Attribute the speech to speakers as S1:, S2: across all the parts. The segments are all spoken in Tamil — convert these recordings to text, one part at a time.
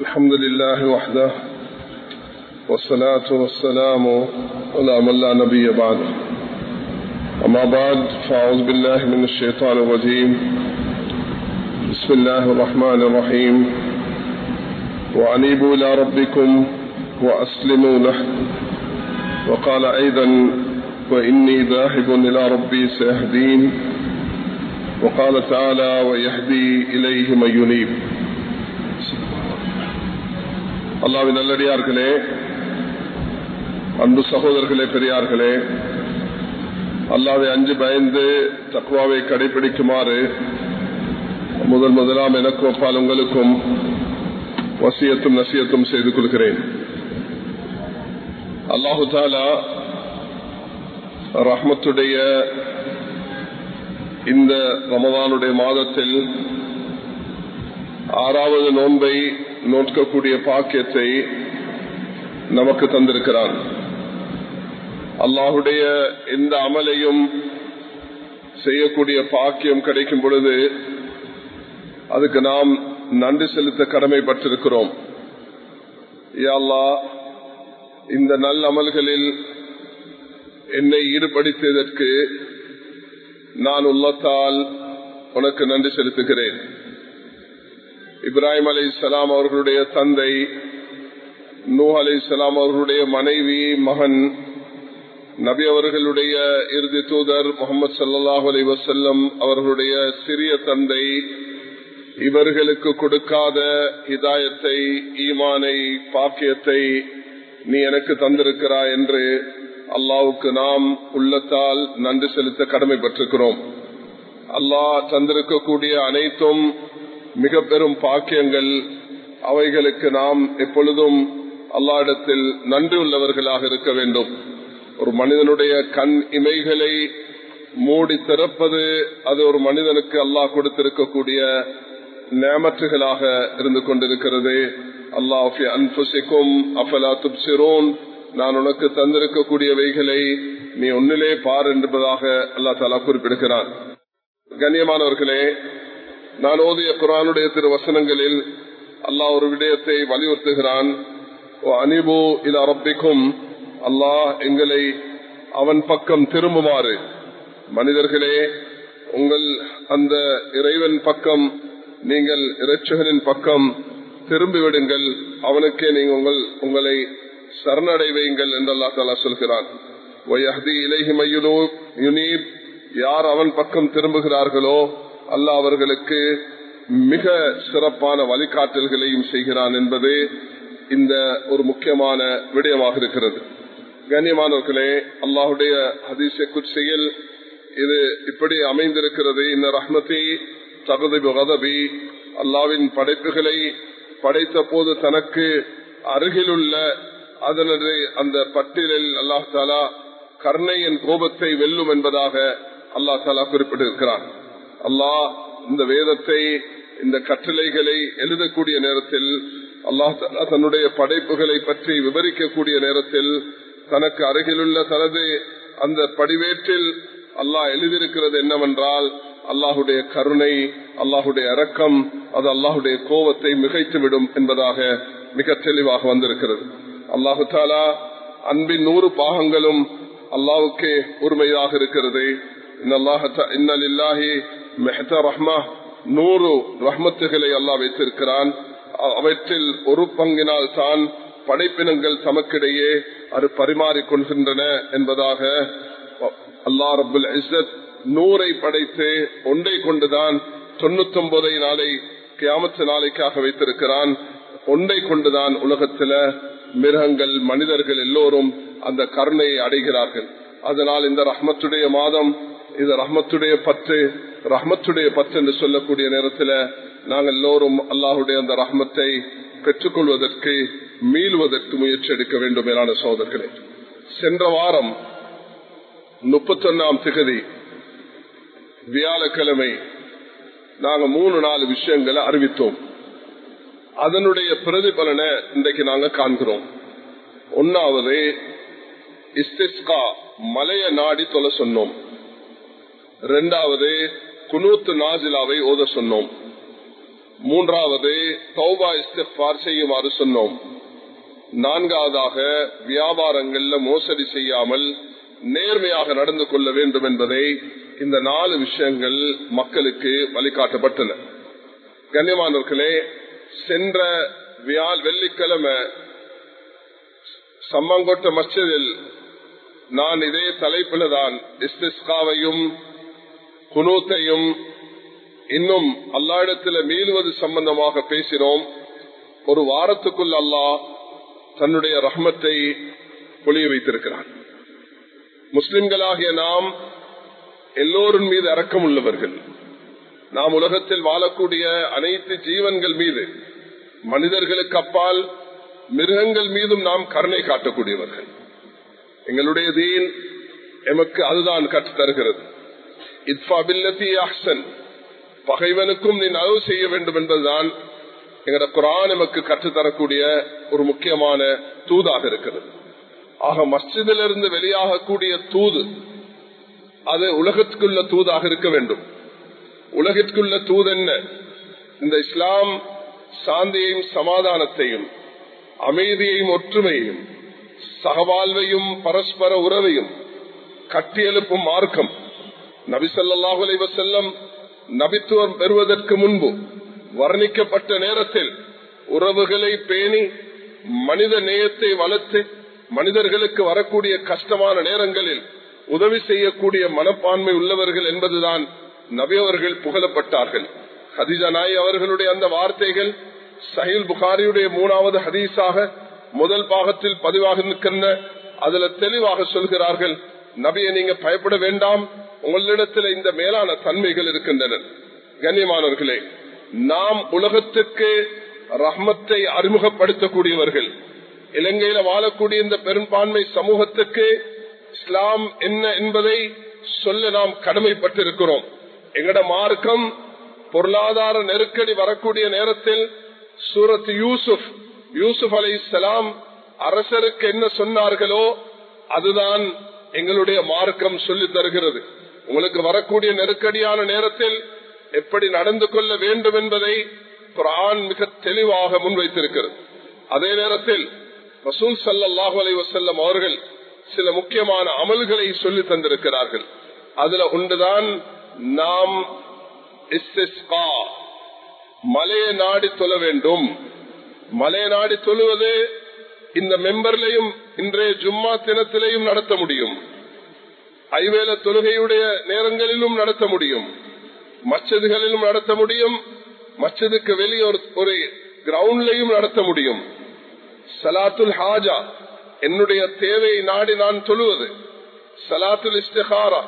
S1: الحمد لله وحده والصلاة والسلام على من لا نبي بعده أما بعد فأعوذ بالله من الشيطان الرجيم. بسم الله الرحمن الرحيم. وأنيبوا إلى ربكم وأسلموا له. وقال أيضا وإني ذاهب إلى ربي سيهدين. وقال تعالى ويهدي إليه من ينيب. அல்லாவின் நல்லடியார்களே அன்பு சகோதரர்களே பெரியார்களே அல்லாவை அஞ்சு பயந்து தக்குவாவை கடைபிடிக்குமாறு முதல் முதலாம் எனக்கு அப்பால் உங்களுக்கும் வசியத்தும் நசியத்தும் செய்து கொள்கிறேன். அல்லாஹு தாலா ரஹ்மத்துடைய இந்த ரமதானுடைய மாதத்தில் ஆறாவது நோன்பை நோக்கக்கூடிய பாக்கியத்தை நமக்கு தந்திருக்கிறான் அல்லாஹுடைய எந்த அமலையும் செய்யக்கூடிய பாக்கியம் கிடைக்கும் பொழுது அதுக்கு நாம் நன்றி செலுத்த கடமைப்பட்டிருக்கிறோம். இந்த நல்ல அமல்களில் என்னை ஈடுபடுத்தியதற்கு நான் உள்ளத்தால் உனக்கு நன்றி செலுத்துகிறேன். இப்ராஹிம் அலி இஸ்லாம் அவர்களுடைய தந்தை நூ அலி இஸ்லாம் அவர்களுடைய மனைவி மகன் நபி அவர்களுடைய இறுதி தூதர் முகமது சல்லாஹூ அலி வசல்லம் அவர்களுடைய சிறிய தந்தை இவர்களுக்கு கொடுக்காத ஹிதாயத்தை ஈமானை பாக்கியத்தை நீ எனக்கு தந்திருக்கிறாய் என்று அல்லாவுக்கு நாம் உள்ளத்தால் நன்றி செலுத்த கடமைப்பட்டிருக்கிறோம். அல்லாஹ் தந்திருக்கக்கூடிய அனைத்தும் மிக பெரும் பாக்கியங்கள் அவைகளுக்கு நாம் எப்பொழுதும் அல்லாடத்தில் நன்றி உள்ளவர்களாக இருக்க வேண்டும். ஒரு மனிதனுடைய கண் இமைகளை மூடி திறப்பது அது ஒரு மனிதனுக்கு அல்லாஹ் கொடுத்திருக்கக்கூடிய நேமற்றுகளாக இருந்து கொண்டிருக்கிறது. அல்லாஹி அன்புசிக்கும் அஃபலா துப்சிரோன் நான் உனக்கு தந்திருக்கக்கூடியவைகளை நீ ஒன்னிலே பார் என்பதாக அல்லா தாலா குறிப்பிடுகிறான். கண்ணியமானவர்களே நான் ஓதிய குரானுடைய திரு வசனங்களில் அல்லாஹ் ஒரு விடயத்தை வலியுறுத்துகிறான். அனிபு அரப்பிக்கும் அல்லாஹ் எங்களை அவன் பக்கம் திரும்புமாறு. மனிதர்களே உங்கள் அந்த இறைவன் பக்கம் நீங்கள் இறைச்சகனின் பக்கம் திரும்பிவிடுங்கள். அவனுக்கே நீங்கள் உங்கள் உங்களை சரணடைவையுங்கள் என்று அல்லா தாலா சொல்கிறான். யார் அவன் பக்கம் திரும்புகிறார்களோ அல்லாஹ் அவர்களுக்கு மிக சிறப்பான வழிகாட்டல்களையும் செய்கிறான் என்பது இந்த ஒரு முக்கியமான விடயமாக இருக்கிறது. கண்ணியமானவர்களே அல்லாஹுடைய ஹதீச குச்சியில் இது இப்படி அமைந்திருக்கிறது. இந்த ரஹ்மதி தகுதி அல்லாவின் படைப்புகளை படைத்த போது தனக்கு அருகிலுள்ள அதனது அந்த பட்டியலில் அல்லாஹ் தாலா கர்ணையின் கோபத்தை வெல்லும் என்பதாக அல்லாஹ் தாலா குறிப்பிட்டிருக்கிறான். அல்லாஹ் இந்த வேதத்தை இந்த கட்டளைகளை எழுதக்கூடிய நேரத்தில் அல்லாஹ் தன்னுடைய படைப்புகளை பற்றி விவரிக்கக்கூடிய நேரத்தில் தனக்கு அருகிலுள்ள தனது அந்த படிவேற்றில் அல்லாஹ் எழுதியிருக்கிறது என்னவென்றால் அல்லாஹுடைய கருணை அல்லாஹுடைய அரக்கம் அது அல்லாஹுடைய கோபத்தை மிகைத்துவிடும் என்பதாக மிக தெளிவாக வந்திருக்கிறது. அல்லாஹு தாலா அன்பின் நூறு பாகங்களும் அல்லாவுக்கே உரிமையாக இருக்கிறது. நூறு ரஹ்மத்துகளை அல்லா வைத்திருக்கிறான். அவற்றில் ஒரு பங்கினால் தான் படைப்பினங்கள் தமக்கிடையே அது பரிமாறிக்கொள்கின்றன என்பதாக அல்லா ரபுல் இசத் நூறை படைத்து ஒன்றை கொண்டுதான் தொண்ணூத்தி ஒன்பதை நாளை கியாமத்து நாளைக்காக வைத்திருக்கிறான். ஒன்றை கொண்டுதான் உலகத்தில மிருகங்கள் மனிதர்கள் எல்லோரும் அந்த கருணையை அடைகிறார்கள். அதனால் இந்த ரஹ்மத்துடைய மாதம் இது ரஹ்மத்துடைய பத்து ரஹ்மத்துடைய பத்து என்று சொல்லக்கூடிய நேரத்தில் நாங்கள் எல்லோரும் அல்லாஹுடைய அந்த ரஹ்மத்தை பெற்றுக்கொள்வதற்கு மீளுவதற்கு முயற்சி எடுக்க வேண்டும் மேலான சோதர்களே சென்ற வாரம் முப்பத்தி ஒன்னாம் திகதி வியாழக்கிழமை நாங்க மூணு நாலு விஷயங்களை அறிவித்தோம். அதனுடைய பிரதிபலனை இன்றைக்கு நாங்க காண்கிறோம். ஒன்னாவது இஸ்திஸ்கா மலைய நாடி தொலை சொன்னோம். இரண்டாவது குனூத்து நாசிலாவை ஓத சொன்னோம். மூன்றாவது தௌபா இஸ்திஃபார் செய்யுமாறு சொன்னோம். நான்காவதாக வியாபாரங்கள்ல மோசடி செய்யாமல் நேர்மையாக நடந்து கொள்ள வேண்டும் என்பதை இந்த நாலு விஷயங்கள் மக்களுக்கு வழிகாட்டப்பட்டன. கண்ணியமானவர்களே சென்ற வியாழ் வெள்ளிக்கிழமை சம்மங்கொட்ட மஸ்ஜிதில் நான் இதே தலைப்பில் தான் இஸ்திஸ்காவையும் குனூத்தையும் இன்னும் அல்லாயிடத்தில் மீளுவது சம்பந்தமாக பேசினோம். ஒரு வாரத்துக்குள் அல்லாஹ் தன்னுடைய ரஹ்மத்தை பொழிய வைத்திருக்கிறார் முஸ்லிம்களாகிய நாம் எல்லோரும் மீது அரக்கம் உள்ளவர்கள். நாம் உலகத்தில் வாழக்கூடிய அனைத்து ஜீவன்கள் மீது மனிதர்களுக்கு அப்பால் மிருகங்கள் மீதும் நாம் கருணை காட்டக்கூடியவர்கள். எங்களுடைய தீன் எமக்கு அதுதான் கற்று தருகிறது பகைவனுக்கும் நீ நலவு செய்ய வேண்டும் என்பதுதான் எங்கட குரான் நமக்கு கற்றுத்தரக்கூடிய ஒரு முக்கியமான தூதாக இருக்கிறது ஆக மஸ்ஜிதிலிருந்து வெளியாகக்கூடிய தூது அது உலகத்துக்குள்ள தூதாக இருக்க வேண்டும். உலகிற்குள்ள தூது என்ன? இந்த இஸ்லாம் சாந்தியையும் சமாதானத்தையும் அமைதியையும் ஒற்றுமையையும் சகவாழ்வையும் பரஸ்பர உறவையும் கட்டியெழுப்பும் மார்க்கம் நபிசல்லாஹு அலைவசல்லம் நபித்துவம் பெறுவதற்கு முன்பு வர்ணிக்கப்பட்ட நேரத்தில் உறவுகளை பேணி மனித நேயத்தை வளர்த்து மனிதர்களுக்கு வரக்கூடிய கஷ்டமான நேரங்களில் உதவி செய்யக்கூடிய மனப்பான்மை உள்ளவர்கள் என்பதுதான் நபி அவர்கள் புகழப்பட்டார்கள். ஹதிஜா நாய் அவர்களுடைய அந்த வார்த்தைகள் சஹில் புகாரியுடைய மூணாவது ஹதீஸாக முதல் பாகத்தில் பதிவாக நிற்கின்ற அதுல தெளிவாக சொல்கிறார்கள் நபியை நீங்க பயப்பட வேண்டாம். உங்களிடத்தில் இந்த மேலான தன்மைகள் இருக்கின்றன. கண்ணியமானவர்களே நாம் உலகத்துக்கு ரஹ்மத்தை அறிமுகப்படுத்தக்கூடியவர்கள் இலங்கையில வாழக்கூடிய இந்த பெரும்பான்மை சமூகத்துக்கு இஸ்லாம் என்ன என்பதை சொல்ல நாம் கடமைப்பட்டிருக்கிறோம். எங்கட மார்க்கம் பொருளாதார நெருக்கடி வரக்கூடிய நேரத்தில் சூரத் யூசுப் யூசுப் அலை இஸ்லாம் அரசருக்கு என்ன சொன்னார்களோ அதுதான் எங்களுடைய மார்க்கம் சொல்லி தருகிறது. உங்களுக்கு வரக்கூடிய நெருக்கடியான நேரத்தில் எப்படி நடந்து கொள்ள வேண்டும் என்பதை குரான் மிக தெளிவாக முன்வைத்திருக்கிறது. அதே நேரத்தில் ரசூல் சல்லாஹூ அலி வசல்லம் அவர்கள் சில முக்கியமான அமல்களை சொல்லி தந்திருக்கிறார்கள். அதுல ஒன்றுதான் நாம் மலையை நாடி தொழ வேண்டும். மலையை நாடி தொழுவது இந்த மெம்பர்லையும் இன்றைய ஜும்மா தினத்திலையும் நடத்த முடியும். ஐவேல தொழுகையுடைய நேரங்களிலும் நடத்த முடியும். மச்சதுகளிலும் நடத்த முடியும். மச்சதுக்கு வெளியே ஒரு கிரவுண்ட்லையும் நடத்த முடியும். சலாத்துல் ஹாஜா என்னுடைய தேவையை நாடி நான் தொழுவது. சலாத்துல் இஸ்திகாரா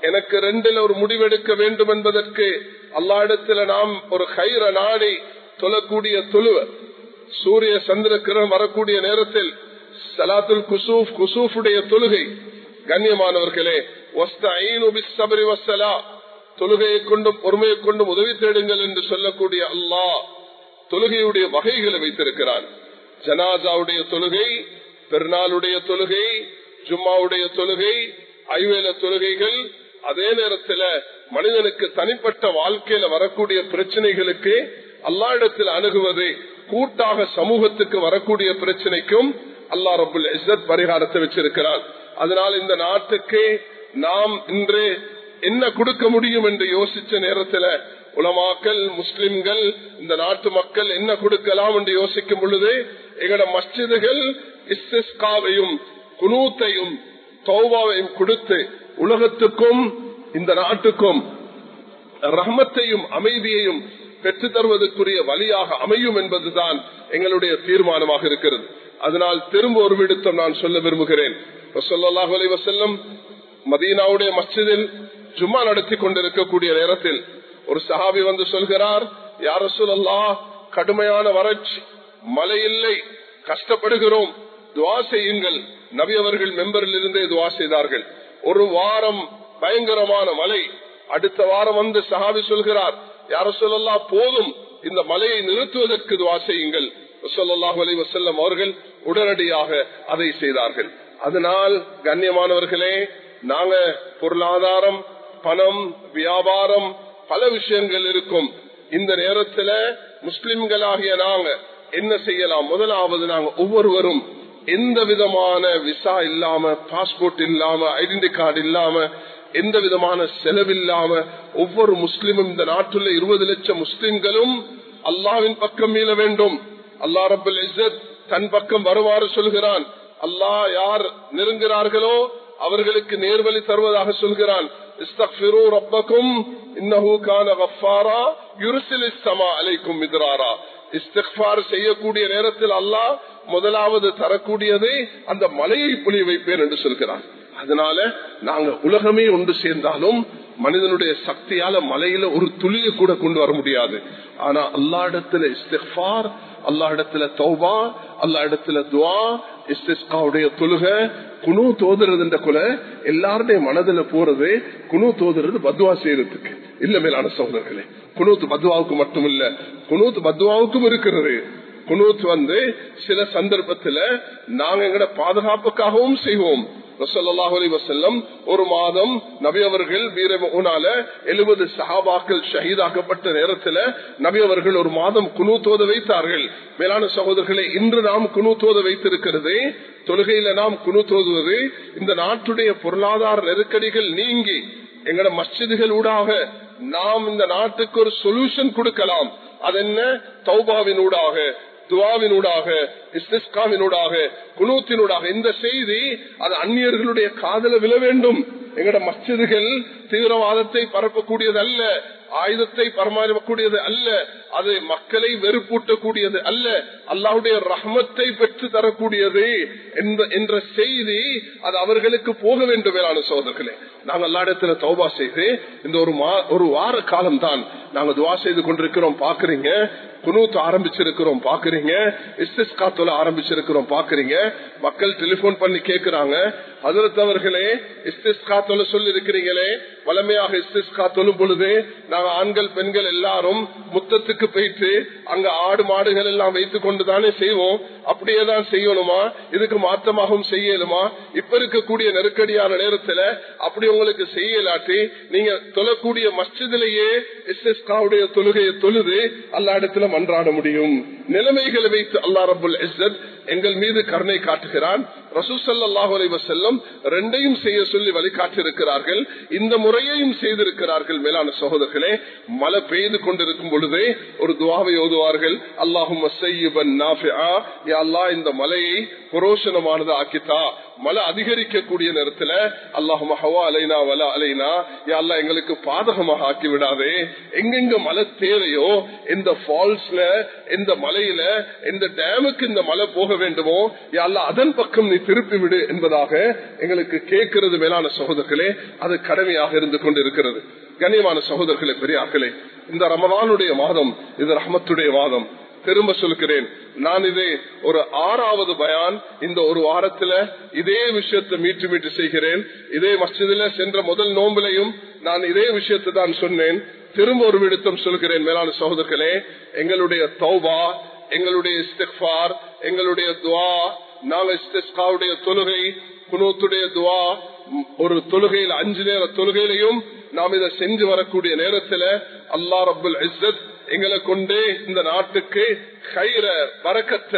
S1: எனக்கு ரெண்டில் ஒரு முடிவெடுக்க வேண்டும் என்பதற்கு அல்லா நாம் ஒரு கயிற நாடி தொழக்கூடிய தொழுவ. சூரிய சந்திர கிரகம் வரக்கூடிய நேரத்தில் சலாத்துல் குசூப் குசூஃபுடைய தொழுகை கண்ணியமானவர்களே தொழுகையை கொண்டும் பொறுமையை கொண்டும் உதவி தேடுங்கள் என்று சொல்லக்கூடிய அல்லாஹ் தொழுகையுடைய வகைகளை வைத்திருக்கிறான். ஜனாசாவுடைய தொழுகை பெருநாளுடைய தொழுகை ஜும்மாவுடைய தொழுகை ஐவேல தொழுகைகள் அதே நேரத்தில் மனிதனுக்கு தனிப்பட்ட வாழ்க்கையில வரக்கூடிய பிரச்சனைகளுக்கு அல்லா இடத்தில் அணுகுவது கூட்டாக சமூகத்துக்கு வரக்கூடிய பிரச்சனைக்கும் அல்லா ரபுல் இஸ்ஸத் பரிகாரத்தை வச்சிருக்கிறான். அதனால் இந்த நாட்டுக்கு நாம் இன்று என்ன கொடுக்க முடியும் என்று யோசிச்ச நேரத்தில் உலமாக்கல் முஸ்லிம்கள் இந்த நாட்டு மக்கள் என்ன கொடுக்கலாம் என்று யோசிக்கும் பொழுது எங்களோட மஸ்ஜிதுகள் இஸ்திஸ்காவையும் குனூத்தையும் தௌபாவையும் கொடுத்து உலகத்துக்கும் இந்த நாட்டுக்கும் ரஹமத்தையும் அமைதியையும் பெற்று தருவதற்குரிய வழியாக அமையும் என்பதுதான் எங்களுடைய தீர்மானமாக இருக்கிறது. அதனால் திரும்ப ஒரு விடுத்தம் நான் சொல்ல விரும்புகிறேன். வசல்லம் மதீனாவுடைய மஸ்ஜிதில் ஜும்மா நடத்தி கொண்டிருக்கக்கூடிய நேரத்தில் ஒரு சஹாபி வந்து சொல்கிறார் யார சொல்லா கடுமையான வறட்சி மழை இல்லை கஷ்டப்படுகிறோம் துவா செய்யுங்கள். நபி அவர்கள் மெம்பரில் இருந்தே துவா செய்தார்கள். ஒரு வாரம் பயங்கரமான மழை. அடுத்த வாரம் வந்து சஹாபி சொல்கிறார் யார சொல்லல்லா போதும் இந்த மலையை நிறுத்துவதற்கு துவா செய்யுங்கள். சொல்லல்லாஹு அலி வசல்லம் அவர்கள் உடனடியாக அதை செய்தார்கள். அதனால் கண்ணியமானவர்களே நாங்க பொருளாதாரம் பணம் வியாபாரம் பல விஷயங்கள் இருக்கும். இந்த நேரத்துல முஸ்லிம்களாகிய நாங்க என்ன செய்யலாம்? முதலாவது நாங்க ஒவ்வொருவரும் எந்த விதமான விசா இல்லாம பாஸ்போர்ட் இல்லாம ஐடென்டி கார்டு இல்லாம எந்த விதமான செலவில்லாம ஒவ்வொரு முஸ்லிமும் இந்த நாட்டுள்ள இருபது லட்சம் முஸ்லிம்களும் அல்லாவின் பக்கம் மீள வேண்டும். அல்லா ரபுல் தன் பக்கம் வருவாறு சொல்கிறான். அல்லாஹ் யார் நெருங்குகிறார்களோ அவர்களுக்கு நேர்வழி தருவதாக சொல்கிறான். செய்யக்கூடிய நேரத்தில் அல்லாஹ் முதலாவது தரக்கூடியதை அந்த மலையை புலி வைப்பேன் என்று சொல்கிறான். அதனால நாங்க உலகமே ஒன்று சேர்ந்தாலும் மனிதனுடைய சக்தியால மலையில ஒரு துளியை கூட கொண்டு வர முடியாது. ஆனா அல்லா இடத்துல இஸ்திஃபார் அல்லா இடத்துல தௌபா அல்லா இடத்துல துவா இஸ்திஸ்காவுடைய தொழுக குணு தோதுறதுன்ற கொலை எல்லாருடைய மனதுல போறது குணு தோதுறது பத்வா செய்யறதுக்கு. இல்ல மேலான சோதர்களே குணூத்து பத்வாவுக்கு மட்டும் இல்ல குணூத்து பத்வாவுக்கும் இருக்கிறது. குணூத் வந்து சில சந்தர்ப்பத்துல நாங்க எங்கட பாதுகாப்புக்காகவும் செய்வோம். வசல்லம் ஒரு மாதம் நபி அவர்கள் எழுபது சஹாபாக்கள் ஷஹீதாக்கப்பட்ட நேரத்தில் நபி அவர்கள் ஒரு மாதம் குனூத்தோத வைத்தார்கள். மேலான சகோதரர்களை இன்று நாம் குனூத்தோத வைத்திருக்கிறது. தொழுகையில நாம் குனூத்தோதுவது இந்த நாட்டுடைய பொருளாதார நெருக்கடிகள் நீங்கி எங்கட மஸ்ஜிதுகள் ஊடாக நாம் இந்த நாட்டுக்கு ஒரு சொல்யூஷன் கொடுக்கலாம். அது என்ன தௌபாவின் ஊடாக. துவாவினூடாக இஸ்திஸ்காவினூடாக குனூத்தினூடாக இந்த செய்தி அது அந்நியர்களுடைய காதல விழ வேண்டும். எங்கட மஸ்ஜிதுகள் தீவிரவாதத்தை பரப்பக்கூடியதல்ல. ஆயுதத்தை பரமாறக்கூடியது அல்ல. அது மக்களை வெறுப்பூட்டக்கூடியது அல்ல. அல்லாவுடைய ரஹமத்தை பெற்று தரக்கூடியது என்ற செய்தி அது அவர்களுக்கு போக வேண்டும் வேளாண் சோதர்களே நாங்கள் எல்லா இடத்துல தௌபா செய்து இந்த ஒரு ஒரு வார காலம் தான் நாங்க துவா செய்து கொண்டிருக்கிறோம் பாக்குறீங்க குனூத்து ஆரம்பிச்சிருக்கிறோம் பாக்குறீங்க இஸ்திஸ்காத்துல ஆரம்பிச்சிருக்கிறோம் பாக்குறீங்க மக்கள் டெலிபோன் பண்ணி கேட்கிறாங்க அதற்கு அவர்களே இஸ்திஸ்காத்துல சொல்லி இருக்கிறீங்களே வளமையாக இஸ்திஸ்கா தொழும் பொழுது நாங்க ஆண்கள் பெண்கள் எல்லாரும் முத்தத்துக்கு போயிட்டு அங்க ஆடு மாடுகள் எல்லாம் வைத்து கொண்டுதானே செய்வோம். அப்படியேதான் செய்யணுமா? இதுக்கு மாற்றமாகவும் செய்யலுமா இப்ப இருக்கக்கூடிய நெருக்கடியான நேரத்துல அப்படி உங்களுக்கு செய்யலாட்டி நீங்க தொழக்கூடிய மஸ்ஜிதிலேயே இஸ்திஸ்காவுடைய தொழுகையை தொழுது அல்லா இடத்துல மன்றாட முடியும். நிலைமைகளை வைத்து அல்லா ரபுல் இஸ்ஸத் எங்கள் மீது கருணை காட்டுகிறான். ரசூசல்லாஹு அலைவசல்லம் ரெண்டையும் செய்ய சொல்லி வழிகாட்டிருக்கிறார்கள் இந்த முறையையும் செய்திருக்கிறார்கள் மேலான சகோதரர்களே. மழை பெய்து கொண்டிருக்கும் பொழுதே ஒரு துவாவை ஓதுவார்கள். அல்லாஹும் இந்த மலையை புரோஷனமானது ஆக்கித்தா. மழை அதிகரிக்கக்கூடிய நேரத்துல அல்லாஹும் ஹவா அலைனா வல அலைனா. அல்லா எங்களுக்கு பாதகமாக ஆக்கி விடாதே எங்கெங்க மழை தேவையோ எந்த ஃபால்ஸ்ல எந்த மலையில எந்த டேமுக்கு இந்த மழை போக வேண்டுமோ யா அதன் பக்கம் நீ திருப்பி விடு என்பதாக எங்களுக்கு கேட்கிறது மேலான சகோதரர்களே அது கடமையாக இருந்து கொண்டிருக்கிறது. கண்ணியமான சகோதரர்களே பெரியார்களே இந்த ரமதானுடைய மாதம் இது ரஹமத்துடைய மாதம். திரும்ப சொல்கிறேன் நான் இதே ஒரு ஆறாவது பயான் இந்த ஒரு வாரத்துல இதே விஷயத்தை மீட்டு மீட்டு செய்கிறேன். இதே மசிதில சென்ற முதல் நோம்பிலையும் நான் இதே விஷயத்தை தான் சொன்னேன். திரும்ப ஒரு விடுத்தம் சொல்கிறேன் மேலான சகோதரர்களே எங்களுடைய தௌபா எங்களுடைய இஸ்திஃபார் எங்களுடைய துவா நாங்க இஸ்திஸ்காவுடைய தொழுகை குனோத்துடைய துவா ஒரு தொழுகையில் அஞ்சு நேர தொழுகையிலையும் நாம் இதை செஞ்சு வரக்கூடிய நேரத்துல அல்லா ரபுல் இஸ்ஸத் எங்களை கொண்டே இந்த நாட்டுக்கு கயிற பறக்கத்த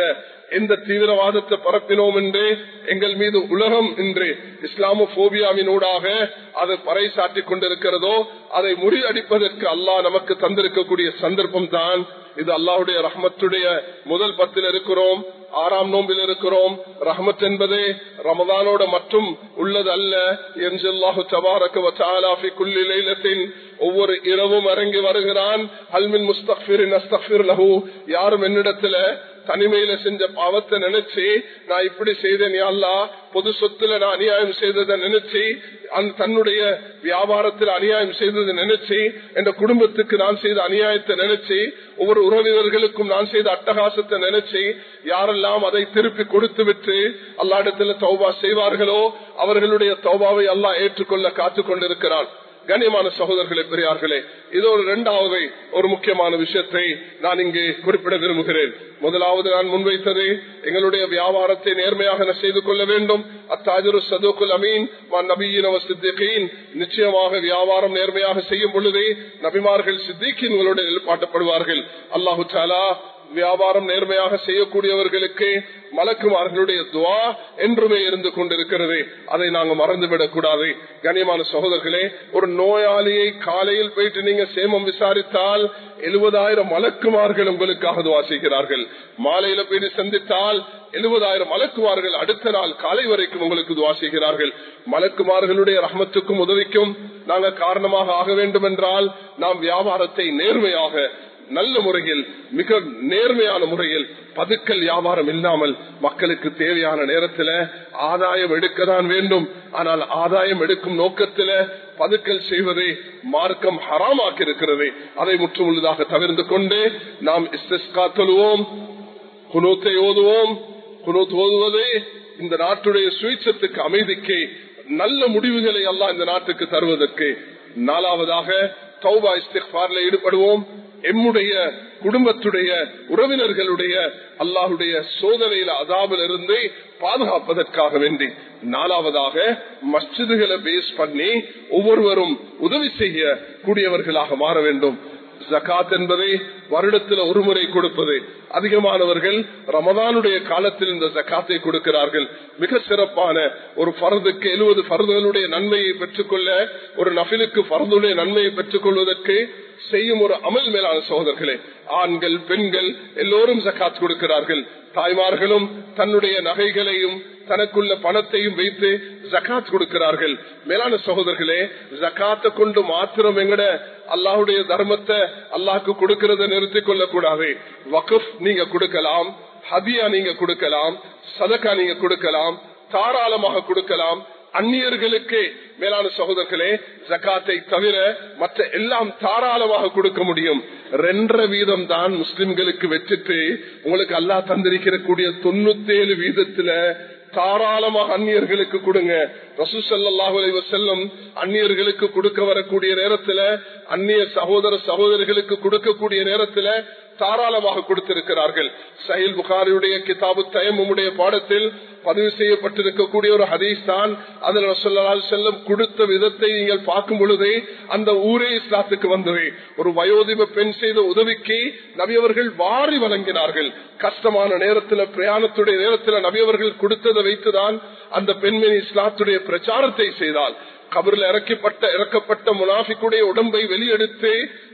S1: எந்த தீவிரவாதத்தை பரப்பினோம் என்று எங்கள் மீது உலகம் என்று இஸ்லாமோபியாவினூடாக அது பறைசாட்டி கொண்டிருக்கிறதோ அதை முறியடிப்பதற்கு அல்லாஹ் நமக்கு தந்திருக்கக்கூடிய சந்தர்ப்பம் தான் இது அல்லாஹுடைய ரஹமத்துடைய முதல் பத்தில் இருக்கிறோம் ஆறாம் நோம்பில் இருக்கிறோம். ரஹமத் என்பதே ரமதானோட மட்டும் உள்ளது அல்ல என்றாஹு தபாரக்கு ஒவ்வொரு இரவும் அரங்கி வருகிறான். அல்மின் முஸ்தபிரின் யாரும் என்னிடத்துல தனிமையில செஞ்ச பாவத்தை நினைச்சு நான் இப்படி செய்தேன் யாழ்லா பொது சொத்துல நான் அநியாயம் செய்ததை நினைச்சு தன்னுடைய வியாபாரத்தில் அநியாயம் செய்ததை நினைச்சு என் குடும்பத்துக்கு நான் செய்த அநியாயத்தை நினைச்சு ஒவ்வொரு உறவினர்களுக்கும் நான் செய்த அட்டகாசத்தை நினைச்சு யாரெல்லாம் அதை திருப்பி கொடுத்து விட்டு அல்லாடத்துல தௌபா செய்வார்களோ அவர்களுடைய தௌபாவை அல்லா ஏற்றுக்கொள்ள காத்து கொண்டிருக்கிறான் கண்ணியமான சகோதரர்களே பெரியார்களே இது ஒரு இரண்டாவது ஒரு முக்கியமான விஷயத்தை நான் இங்கே குறிப்பிட விரும்புகிறேன். முதலாவது நான் முன்வைத்தது எங்களுடைய வியாபாரத்தை நேர்மையாக செய்து கொள்ள வேண்டும். அத்தாஜரு சதுகுல் அமீன் நபியின் நிச்சயமாக வியாபாரம் நேர்மையாக செய்யும் பொழுதே நபிமார்கள் சித்திகீன்களுடன் எழுப்பாட்டப்படுவார்கள் அல்லாஹு சாலா வியாபாரம் நேர்மையாக செய்யக்கூடியவர்களுக்கு மலக்குமார்களுடைய துவா என்றுமே இருந்து கொண்டிருக்கிறது. அதை நாங்கள் மறந்துவிடக் கூடாது. கனியமான சகோதரர்களே ஒரு நோயாளியை காலையில் போயிட்டு நீங்க சேமம் விசாரித்தால் எழுபதாயிரம் மலக்குமார்கள் உங்களுக்காக துவா செய்கிறார்கள். மாலையில போயிட்டு சந்தித்தால் எழுபதாயிரம் மலக்குமார்கள் அடுத்த நாள் காலை வரைக்கும் உங்களுக்கு துவா செய்கிறார்கள். மலக்குமார்களுடைய ரஹமத்துக்கும் உதவிக்கும் நாங்க காரணமாக ஆக வேண்டும் என்றால் நாம் வியாபாரத்தை நேர்மையாக நல்ல முறையில் மிக நேர்மையான முறையில் பதுக்கல் வியாபாரம் இல்லாமல் மக்களுக்கு தேவையான நேரத்தில் ஆதாயம் எடுக்கத்தான் வேண்டும். ஆனால் ஆதாயம் எடுக்கும் நோக்கத்தில் பதுக்கல் செய்வதை மார்க்கம் ஹராமாக்கி இருக்கிறது. அதை முற்றுமுள்ளதாக தவிர்த்து கொண்டு நாம் இஸ்திஸ்கா தொழுவோம் ஓதுவோம். குனூத் ஓதுவதே இந்த நாட்டுடைய சுயச்சத்துக்கு அமைதிக்கு நல்ல முடிவுகளை எல்லாம் இந்த நாட்டுக்கு தருவதற்கு. நாலாவதாக தௌபா இஸ்திஃபார்ல ஈடுபடுவோம். எம்முடைய குடும்பத்துடைய உறவினர்களுடைய அல்லாஹுடைய சோதனையில அதாபில் இருந்து பாதுகாப்பதற்காக வேண்டி நாலாவதாக மஸ்ஜிதுகளை பேஸ் பண்ணி ஒவ்வொருவரும் உதவி செய்ய கூடியவர்களாக மாற வேண்டும். ஜக்காத் என்பதை வருடத்தில் ஒரு முறை கொடுப்பது. அதிகமானவர்கள் ரமதானுடைய காலத்தில் இந்த ஜக்காத்தை கொடுக்கிறார்கள். மிக சிறப்பான ஒரு பரதுக்கு எழுபது பரதுகளுடைய நன்மையை பெற்றுக்கொள்ள ஒரு நபிலுக்கு பரதுடைய நன்மையை பெற்றுக் கொள்வதற்கு செய்யும் ஒரு அமல் மேலான சகோதரர்களே ஆண்கள் பெண்கள் எல்லோரும் ஜக்காத் கொடுக்கிறார்கள். தாய்மார்களும் தன்னுடைய நகைகளையும் தனக்குள்ள பணத்தையும் வைத்து ஜக்காத் கொடுக்கிறார்கள். மேலான சகோதரர்களே ஜக்காத்தை கொண்டு மாத்திரம் எங்கட அல்லாஹுடைய தர்மத்தை அல்லாஹுக்கு கொடுக்கறத நிறுத்திக் கொள்ள கூடாது வகுப் நீங்க கொடுக்கலாம் ஹதியா நீங்க கொடுக்கலாம் சதக்கா நீங்க கொடுக்கலாம் தாராளமாக கொடுக்கலாம். அந்நியர்களுக்கு மேலான சகோதரர்களே ஜக்காத்தை தவிர மற்ற எல்லாம் தாராளமாக கொடுக்க முடியும். ரெண்டரை வீதம் தான் முஸ்லிம்களுக்கு வச்சுட்டு உங்களுக்கு அல்லா தந்திருக்கிற கூடிய தொண்ணூத்தி ஏழு வீதத்துல தாராளமாக அந்நியர்களுக்கு கொடுங்க. ரசூசல்லாஹு செல்லும் அந்நியர்களுக்கு கொடுக்க வரக்கூடிய நேரத்துல அந்நிய சகோதர சகோதரிகளுக்கு கொடுக்கக்கூடிய நேரத்துல தாராளமாக கொடுத்திருக்கிறார்கள். சஹில் புகாரியுடைய கிதாபு தயமுடைய பாடத்தில் பதிவு செய்யப்பட்டிருக்கக்கூடிய ஒரு ஹதீஸ் தான். அதில் ரசூல்லால் செல்லும் கொடுத்த விதத்தை நீங்கள் பார்க்கும் பொழுதே அந்த ஊரே இஸ்லாத்துக்கு வந்தது. ஒரு வயோதிப பெண் செய்த உதவிக்கு நபியவர்கள் வாரி வழங்கினார்கள். கஷ்டமான நேரத்தில் பிரயாணத்துடைய நேரத்தில் நபியவர்கள் கொடுத்ததை வைத்துதான் அந்த பெண்மணி இஸ்லாத்துடைய பிரச்சாரத்தை செய்தால் கபரில் இறக்கப்பட்ட இறக்கப்பட்ட முனாஃபிக்குடைய உடம்பை வெளியெடுத்து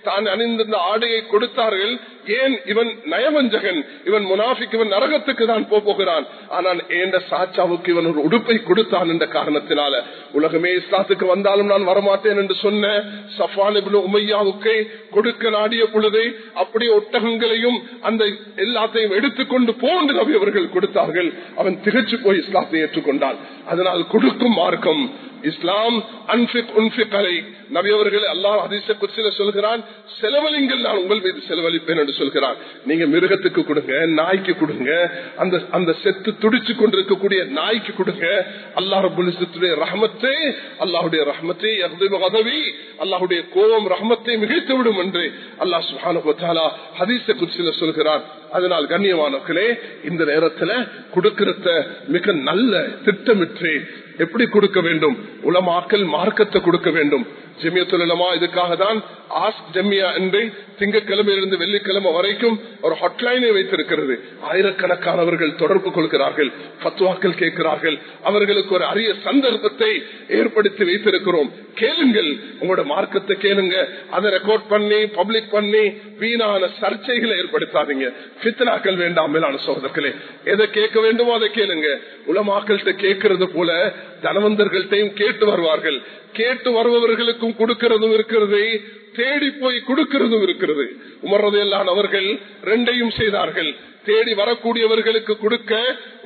S1: தான் அணிந்திருந்த ஆடையை கொடுத்தார்கள். ஏன்? இவன் நயவஞ்சகன். இவன் முனாஃபிக் இவன் நரகத்துக்கு தான் போகிறான். ஆனால் ஏண்ட சாச்சாவுக்கு இவன் ஒரு உடுப்பை கொடுத்தான் என்ற காரணத்தினால. உலகமே இஸ்லாத்துக்கு வந்தாலும் நான் வரமாட்டேன் என்று சொன்ன சஃபான் உமையாவுக்கு கொடுக்க நாடிய பொழுது அப்படி ஒட்டகங்களையும் அந்த எல்லாத்தையும் எடுத்துக்கொண்டு போன்று நபி அவர்கள் கொடுத்தார்கள். அவன் திகச்சு போய் இஸ்லாத்தை ஏற்றுக்கொண்டான். அதனால் கொடுக்கும் மார்க்கம் இஸ்லாம் நபி அவர்கள் அல்லாஹ் அதிச குச்சில சொல்கிறான் செலவழிங்கள் நான் உங்கள் மீது செலவழிப்பேன் என்று சொல்கிறார். நீங்க மிருகத்துக்கு கொடுங்க நாய்க்கு கொடுங்க அந்த அந்த செத்து துடிச்சு கொண்டிருக்கக்கூடிய நாய்க்கு கொடுங்க. அல்லாஹுடைய ரஹமத்தை அல்லாஹுடைய ரஹமத்தை உதவி அல்லாஹுடைய கோபம் ரஹமத்தை மிகைத்து விடும் என்று அல்லாஹ் சுஹானா ஹதீச குச்சில சொல்கிறார். அதனால் கண்ணியமானவர்களே இந்த நேரத்துல கொடுக்கிறத மிக நல்ல திட்டமிட்டு எப்படி கொடுக்க வேண்டும்? உலமாக்கல் மார்க்கத்தை கொடுக்க வேண்டும். ஜெமியத்துலமா இதுக்காக தான் ஜெமியா என்று திங்கக்கிழமையிலிருந்து வெள்ளிக்கிழமை வரைக்கும் ஒரு ஹாட்லைனை வைத்திருக்கிறது. ஆயிரக்கணக்கானவர்கள் தொடர்பு கொள்கிறார்கள் பத்வாக்கள் கேட்கிறார்கள். அவர்களுக்கு ஒரு அரிய சந்தர்ப்பத்தை ஏற்படுத்தி வைத்திருக்கிறோம். கேளுங்கள் உங்களோட மார்க்கத்தை கேளுங்க. அதை ரெக்கார்ட் பண்ணி பப்ளிக் பண்ணி வீணான சர்ச்சைகளை ஏற்படுத்தாதீங்க. பித்னாக்கள் வேண்டாம் மேலான சோதர்களே. எதை கேட்க வேண்டுமோ அதை கேளுங்க. உலமாக்கள்கிட்ட கேட்கறது போல தனவந்தர்கள்ட்டையும் கேட்டு வருவார்கள். கேட்டு வருபவர்களுக்கும் கொடுக்கிறதும் இருக்கிறது தேடி போய் கொடுக்கிறதும் இருக்கிறது. உமர்றதையெல்லாம் அவர்கள் ரெண்டையும் செய்தார்கள். தேடி வரக்கூடியவர்களுக்கு கொடுக்க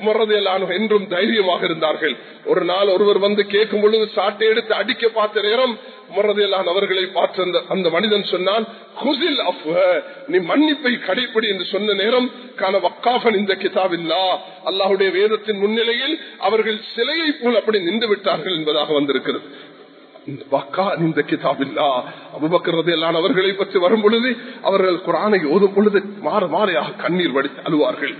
S1: உமர்றதையெல்லாம் என்றும் தைரியமாக இருந்தார்கள். ஒரு நாள் ஒருவர் வந்து கேட்கும் பொழுது சாட்டை எடுத்து அடிக்க பார்த்த நேரம் உமர்றதையெல்லாம் அவர்களை பார்த்த அந்த மனிதன் சொன்னான் குசில் அஃப் நீ மன்னிப்பை கடைப்பிடி என்று சொன்ன நேரம் காண வக்காஃபன் இந்த கிதாபில்லா. அல்லாஹுடைய வேதத்தின் முன்னிலையில் அவர்கள் சிலையை போல் அப்படி நின்று விட்டார்கள் என்பதாக வந்திருக்கிறது. அவர்களை பற்றி வரும் பொழுது அவர்கள் குரானை ஓதும் பொழுது மாற மாறையாக கண்ணீர் வடித்து அழுவார்கள்.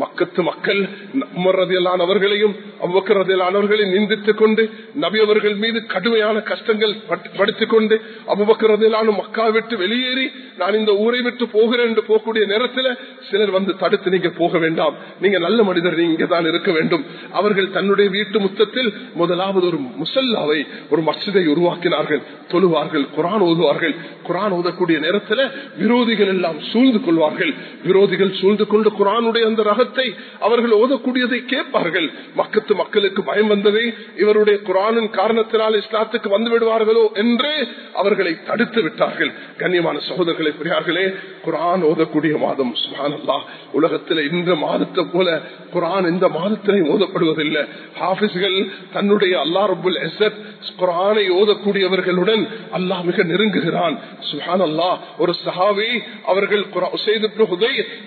S1: மக்கத்து மக்கள் உமர்றதியலானவர்களையும் அவ்வக்கரதியலானவர்களையும் நிந்தித்துக் கொண்டு நபி அவர்கள் மீது கடுமையான கஷ்டங்கள் படுத்திக் கொண்டு அவ்வக்கரதியலான மக்கா விட்டு வெளியேறி நான் இந்த ஊரை விட்டு போகிறேன் என்று போகக்கூடிய நேரத்தில் சிலர் வந்து தடுத்து நீங்க போக வேண்டாம். நீங்க நல்ல மனிதர் நீங்க தான் இருக்க வேண்டும். அவர்கள் தன்னுடைய வீட்டு முத்தத்தில் முதலாவது ஒரு முசல்லாவை ஒரு மசிதை உருவாக்கினார்கள். தொழுவார்கள் குரான் ஓதுவார்கள். குரான் ஓதக்கூடிய நேரத்தில் விரோதிகள் எல்லாம் சூழ்ந்து கொள்வார்கள். விரோதிகள் சூழ்ந்து கொண்டு குரானுடைய அந்த ரகத்தை வசனத்தை அவர்கள் ஓதக்கூடியதை கேட்பார்கள். மக்கத்து மக்களுக்கு பயம் வந்ததை இவருடைய குரானின் காரணத்தினால் இஸ்லாத்துக்கு வந்து விடுவார்களோ என்று அவர்களை தடுத்து விட்டார்கள். கண்ணியமான சகோதரர்களை புரியார்களே குரான் ஓதக்கூடிய மாதம் சுஹானல்லா உலகத்தில் இந்த மாதத்தை போல குரான் இந்த மாதத்திலே ஓதப்படுவதில்லை. ஹாபிஸ்கள் தன்னுடைய அல்லா ரபுல் எசத் குரானை ஓதக்கூடியவர்களுடன் அல்லாஹ் மிக நெருங்குகிறான். சுஹான் அல்லா ஒரு சஹாவி அவர்கள்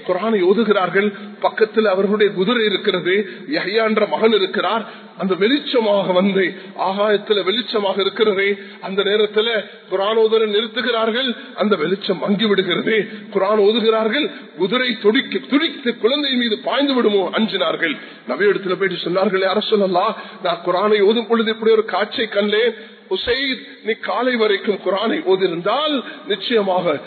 S1: குரானை ஓதுகிறார்கள். பக்க பக்கத்தில் அவர்களுடைய குதிரை இருக்கிறது யஹ்யான்ற மகன் இருக்கிறார். அந்த வெளிச்சமாக வந்து ஆகாயத்தில் வெளிச்சமாக இருக்கிறது. அந்த நேரத்தில் குரான் ஓதரை நிறுத்துகிறார்கள். அந்த வெளிச்சம் அங்கி விடுகிறது. குரான் ஓதுகிறார்கள். குதிரை துடிக்க துடித்து குழந்தை மீது பாய்ந்து விடுமோ அஞ்சினார்கள். நவையிடத்துல போயிட்டு சொன்னார்கள் யார நான் குரானை ஓதும் பொழுது இப்படி ஒரு காட்சியை கண்டேன். உசைத் நீ காலை வரைக்கும் குரானை ஓதிருந்தால் நிச்சயமாக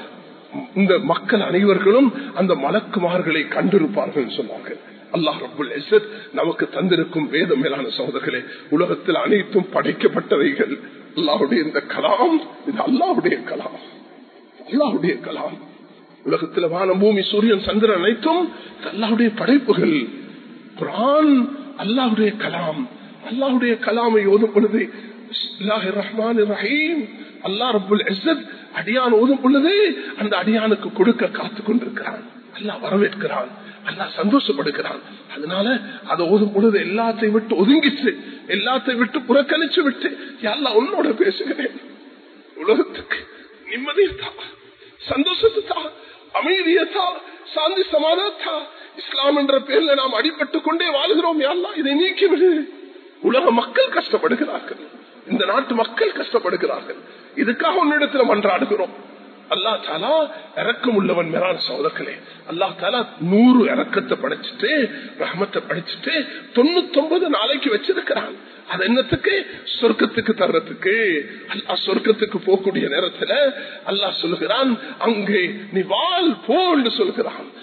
S1: இந்த மக்கள் அனைவர்களும் அந்த மலக்குமார்களை கண்டிருப்பார்கள் சொன்னார்கள் அல்லாஹ் ரபுல் எசத் நமக்கு தந்திருக்கும் வேதம் மேலான சகோதரர்களே உலகத்தில் அனைத்தும் படைக்கப்பட்டவைகள். அல்லாவுடைய இந்த கலாம் இது அல்லாவுடைய கலாம். அல்லாவுடைய கலாம். உலகத்தில் வான பூமி சூரியன் சந்திரன் அனைத்தும் அல்லாவுடைய படைப்புகள். குரான் அல்லாவுடைய கலாம். அல்லாவுடைய கலாமை ஓதும் பொழுது ரஹ்மான் ரஹீம் அல்லா ரபுல் அடியான் ஓதும் பொழுது அந்த அடியானுக்கு கொடுக்க காத்து கொண்டிருக்கிறான். அல்லா வரவேற்கிறான். அல்லா சந்தோஷப்படுகிறான். அதனால அதை ஓதும் பொழுது எல்லாத்தையும் விட்டு ஒதுங்கிச்சு. எல்லாத்தையும் விட்டு புறக்கணிச்சு விட்டு எல்லாம் உன்னோட பேசுகிறேன். உலகத்துக்கு நிம்மதியத்தா சந்தோஷத்தா அமைதியத்தா சாந்தி சமாதானத்தா இஸ்லாம் என்ற பேர்ல நாம் அடிபட்டு கொண்டே வாழ்கிறோம். யாரெல்லாம் இதை நீக்கிவிடு. உலக மக்கள் கஷ்டப்படுகிறார்கள். இந்த நாட்டு மக்கள் கஷ்டப்படுகிறார்கள். இதுக்காக உன்னிடத்துல மன்றாடுகிறோம். அல்லா தாலா இறக்கம் உள்ளவன் மேலான சோதர்களே அல்லா தாலா நூறு இறக்கத்தை படைச்சிட்டு ரஹமத்தை படிச்சுட்டு தொண்ணூத்தி ஒன்பது நாளைக்கு வச்சிருக்கிறான். அது என்னத்துக்கு? சொர்க்கத்துக்கு தர்றதுக்கு. அல்லா சொர்க்கத்துக்கு போகக்கூடிய நேரத்துல அல்லா சொல்லுகிறான் அங்கே நீ வாழ் போன்னு சொல்லுகிறான்.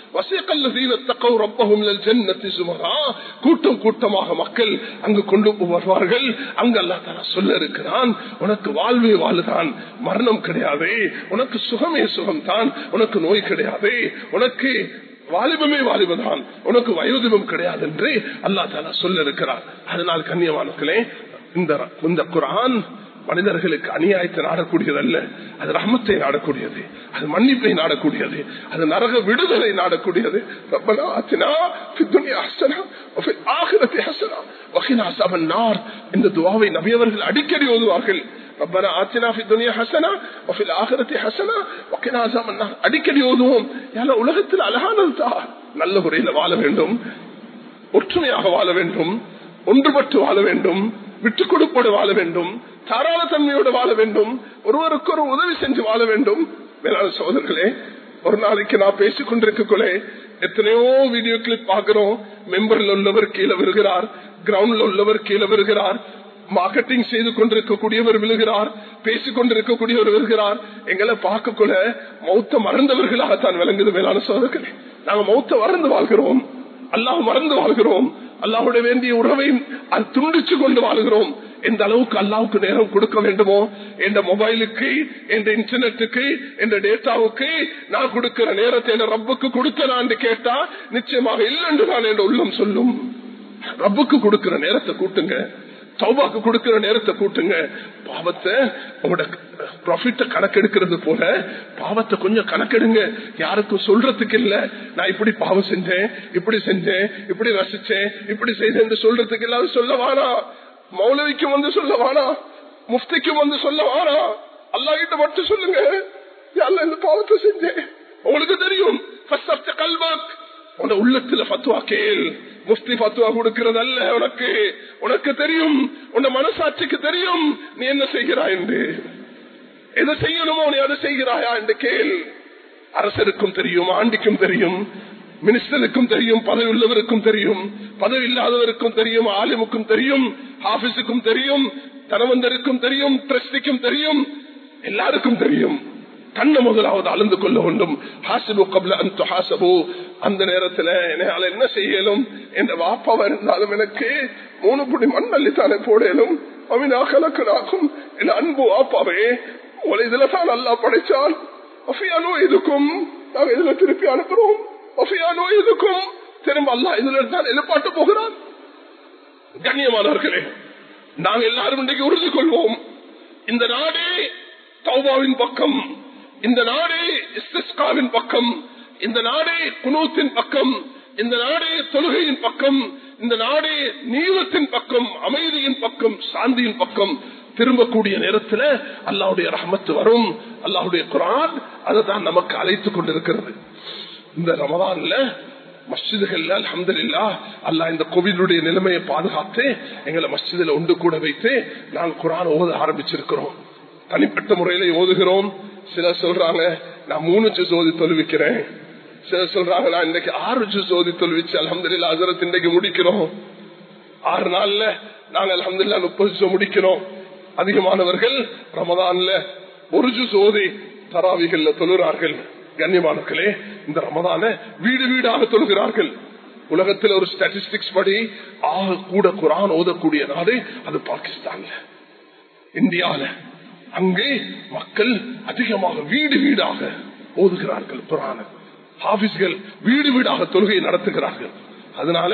S1: கூட்டம் கூட்டமாக மக்கள் அங்கு கொண்டு வருவார்கள். அங்கு அல்லா சொல்ல இருக்கிறான் உனக்கு வாழ்வே வாழுதான். மரணம் கிடையாது. உனக்கு சுகமே சுகம்தான். உனக்கு நோய் கிடையாது. உனக்கு வாலிபமே வாலிபதான். உனக்கு வயோதிபம் கிடையாது என்று அல்லா தாலா சொல்ல இருக்கிறார் அதனால் கண்ணியமானங்களே இந்த குரான் மனிதர்களுக்கு அநியாயத்தை நாடக்கூடியதல்ல. அது ரஹமத்தை நாடக்கூடியது. அது மன்னிப்பை நாடக்கூடியது. அது நரக விடுதலை நாடக்கூடியது. இந்த துவாவை நபியவர்கள் அடிக்கடி ஓதுவார்கள். ربنا آتنا في الدنيا حسنة وفي الآخرة حسنة வகினா அஸாபன் النار. அடிக்கடி ஓதுவோம் யால உலகத்தில் அழகானது தான் நல்ல முறையில் வாழ வேண்டும் ஒற்றுமையாக வாழ வேண்டும் ஒன்றுபட்டு வாழ வேண்டும் விட்டுக் கொடுப்போடு வாழ வேண்டும் தாராள தன்மையோடு வாழ வேண்டும் ஒருவருக்கு ஒரு உதவி செஞ்சு வாழ வேண்டும் மேலான சோதர்களே ஒரு நாளைக்கு நான் பேசிக் கொண்டிருக்கக்குள்ளே எத்தனையோ வீடியோ கிளிப் பாக்குறோம் மெம்பர்ல உள்ளவர் கீழே வருகிறார் கிரவுண்ட்ல உள்ளவர் கீழே வருகிறார் மார்க்கெட்டிங் செய்து கொண்டிருக்கக்கூடியவர் விழுகிறார் பேசிக் கொண்டிருக்கக்கூடியவர் விழுகிறார். எங்களை பார்க்கக்குள்ள மௌத்த மறந்தவர்களாகத்தான் விளங்குது மேலான சோதர்களே நாங்க மௌத்த மறந்து வாழ்கிறோம். அல்லாஹ் மறந்து வாழ்கிறோம். அல்லாஹுடைய வேண்டிய உறவை துண்டிச்சு கொண்டு வாழ்கிறோம். எந்த அளவுக்கு அல்லாவுக்கு நேரம் கொடுக்க வேண்டுமோ எந்த மொபைலுக்கு எந்த இன்டர்நெட்டுக்கு எந்த டேட்டாவுக்கு நான் கொடுக்கிற நேரத்தை என் ரப்புக்கு கொடுத்த என்று கேட்டா நிச்சயமாக இல்லை என்று நான் என் உள்ளம் சொல்லும். ரப்புக்கு கொடுக்கிற நேரத்தை கூட்டுங்க. சௌபாக்கு கொடுக்கிற நேரத்தை கூட்டுங்க. பாவத்தை உங்களோட ப்ராஃபிட்ட கணக்கெடுக்கிறது போல பாவத்தை கொஞ்சம் கணக்கெடுங்க. யாருக்கும் சொல்றதுக்கு இல்ல. நான் இப்படி பாவம் செஞ்சேன் இப்படி செஞ்சேன் இப்படி ரசிச்சேன் இப்படி செய்தேன் சொல்றதுக்கு இல்லாத சொல்ல வானா? மௌலவிக்கும் வந்து சொல்ல வானா? முஃப்திக்கும் வந்து சொல்ல வானா? அல்லா கிட்ட மட்டும் சொல்லுங்க. யாருல இந்த பாவத்தை செஞ்சேன்? உங்களுக்கு தெரியும். உன உள்ளத்துல பத்துவா கேள். முஸ்தி பத்துவா கொடுக்கிறதல்ல உனக்கு. உனக்கு தெரியும். உன் மனசாட்சிக்கு தெரியும். நீ என்ன செய்கிறாய் என்று. எதை செய்யணுமோ நீ அதை செய்கிறாயா என்று கேள். அரசருக்கும் தெரியும் ஆண்டிக்கும் தெரியும் மினிஸ்டருக்கும் தெரியும் பதவி உள்ளவருக்கும் தெரியும் பதவி இல்லாதவருக்கும் தெரியும் ஆலிமுக்கும் தெரியும் ஆபீஸுக்கும் தெரியும் தனவந்தருக்கும் தெரியும் டிரஸ்டிக்கும் தெரியும் எல்லாருக்கும் தெரியும். தன்னை முதலாவது அளந்து கொள்ள வேண்டும். ஹாசிபு கப்ல அந்த ஹாசபு அந்த நேரத்துல என்னால என்ன செய்யலும்? என்ற வாப்பாவா இருந்தாலும் எனக்கு மூணு புடி மண் அள்ளித்தானே போடலும். அவினா கலக்கலாக்கும் என் அன்பு வாப்பாவே உங்களை இதுல தான் நல்லா படைச்சால் அஃபியானோ இதுக்கும் நாங்க இதுல திருப்பி அனுப்புறோம். அஃபியானோ இதுக்கும் திரும்ப அல்லா இதுல தான் எழுப்பாட்டு போகிறான். கண்ணியமானவர்களே நாங்கள் எல்லாரும் இன்றைக்கு உறுதி கொள்வோம் இந்த நாடே தௌபாவின் பக்கம். இந்த நாடே இஸ்திஸ்காவின் பக்கம் இந்த நாடே குனூத்தின் பக்கம் இந்த நாடே தொழுகையின் பக்கம் இந்த நாடே நீளத்தின் பக்கம் அமைதியின் பக்கம் சாந்தியின் பக்கம். திரும்பக்கூடிய நேரத்தில் அல்லாவுடைய ரஹமத்து வரும். அல்லாவுடைய குரான் அதை தான் நமக்கு அழைத்துக் கொண்டிருக்கிறது. இந்த ரமதான்ல மஸ்ஜிதுகள்ல அலமதுல்லா அல்லா இந்த கோவிலுடைய நிலைமையை பாதுகாத்து எங்களை மஸ்ஜிதுல ஒன்று கூட வைத்து நாங்கள் குரான் ஓத ஆரம்பிச்சிருக்கிறோம். தனிப்பட்ட முறையில ஓதுகிறோம். சிலர் சொல்றாங்க நான் மூணு ஜூஸ் ஓதி தொழுவிக்கிறேன். சிலர் சொல்றாங்க நான் இன்னைக்கு ஆறு ஜூஸ் ஓதி தொழுவிச்சு அலமதுல்லா அசரத் இன்னைக்கு முடிக்கிறோம் ஆறு நாள்ல நாங்க அலமதுல்லா முப்பது ஜூஸ் முடிக்கிறோம் அதிகமானவர்கள் ரமதான்ல ஒரு ஜூஸ் ஓதி தராவிகள்ல தொழுகிறார்கள் கண்ணியமானவர்களே இந்த ரமதான வீடு வீடாக தொழுகிறார்கள். உலகத்தில் ஒரு ஸ்டாட்டிஸ்டிக்ஸ் படி ஆக கூட குரான் ஓதக்கூடிய நாடு அது பாகிஸ்தான்ல. இந்தியாவில அங்கே மக்கள் அதிகமாக வீடு வீடாக ஓதுகிறார்கள் குரான. ஆபீஸ்கள் வீடு வீடாக தொழுகையை நடத்துகிறார்கள். அதனால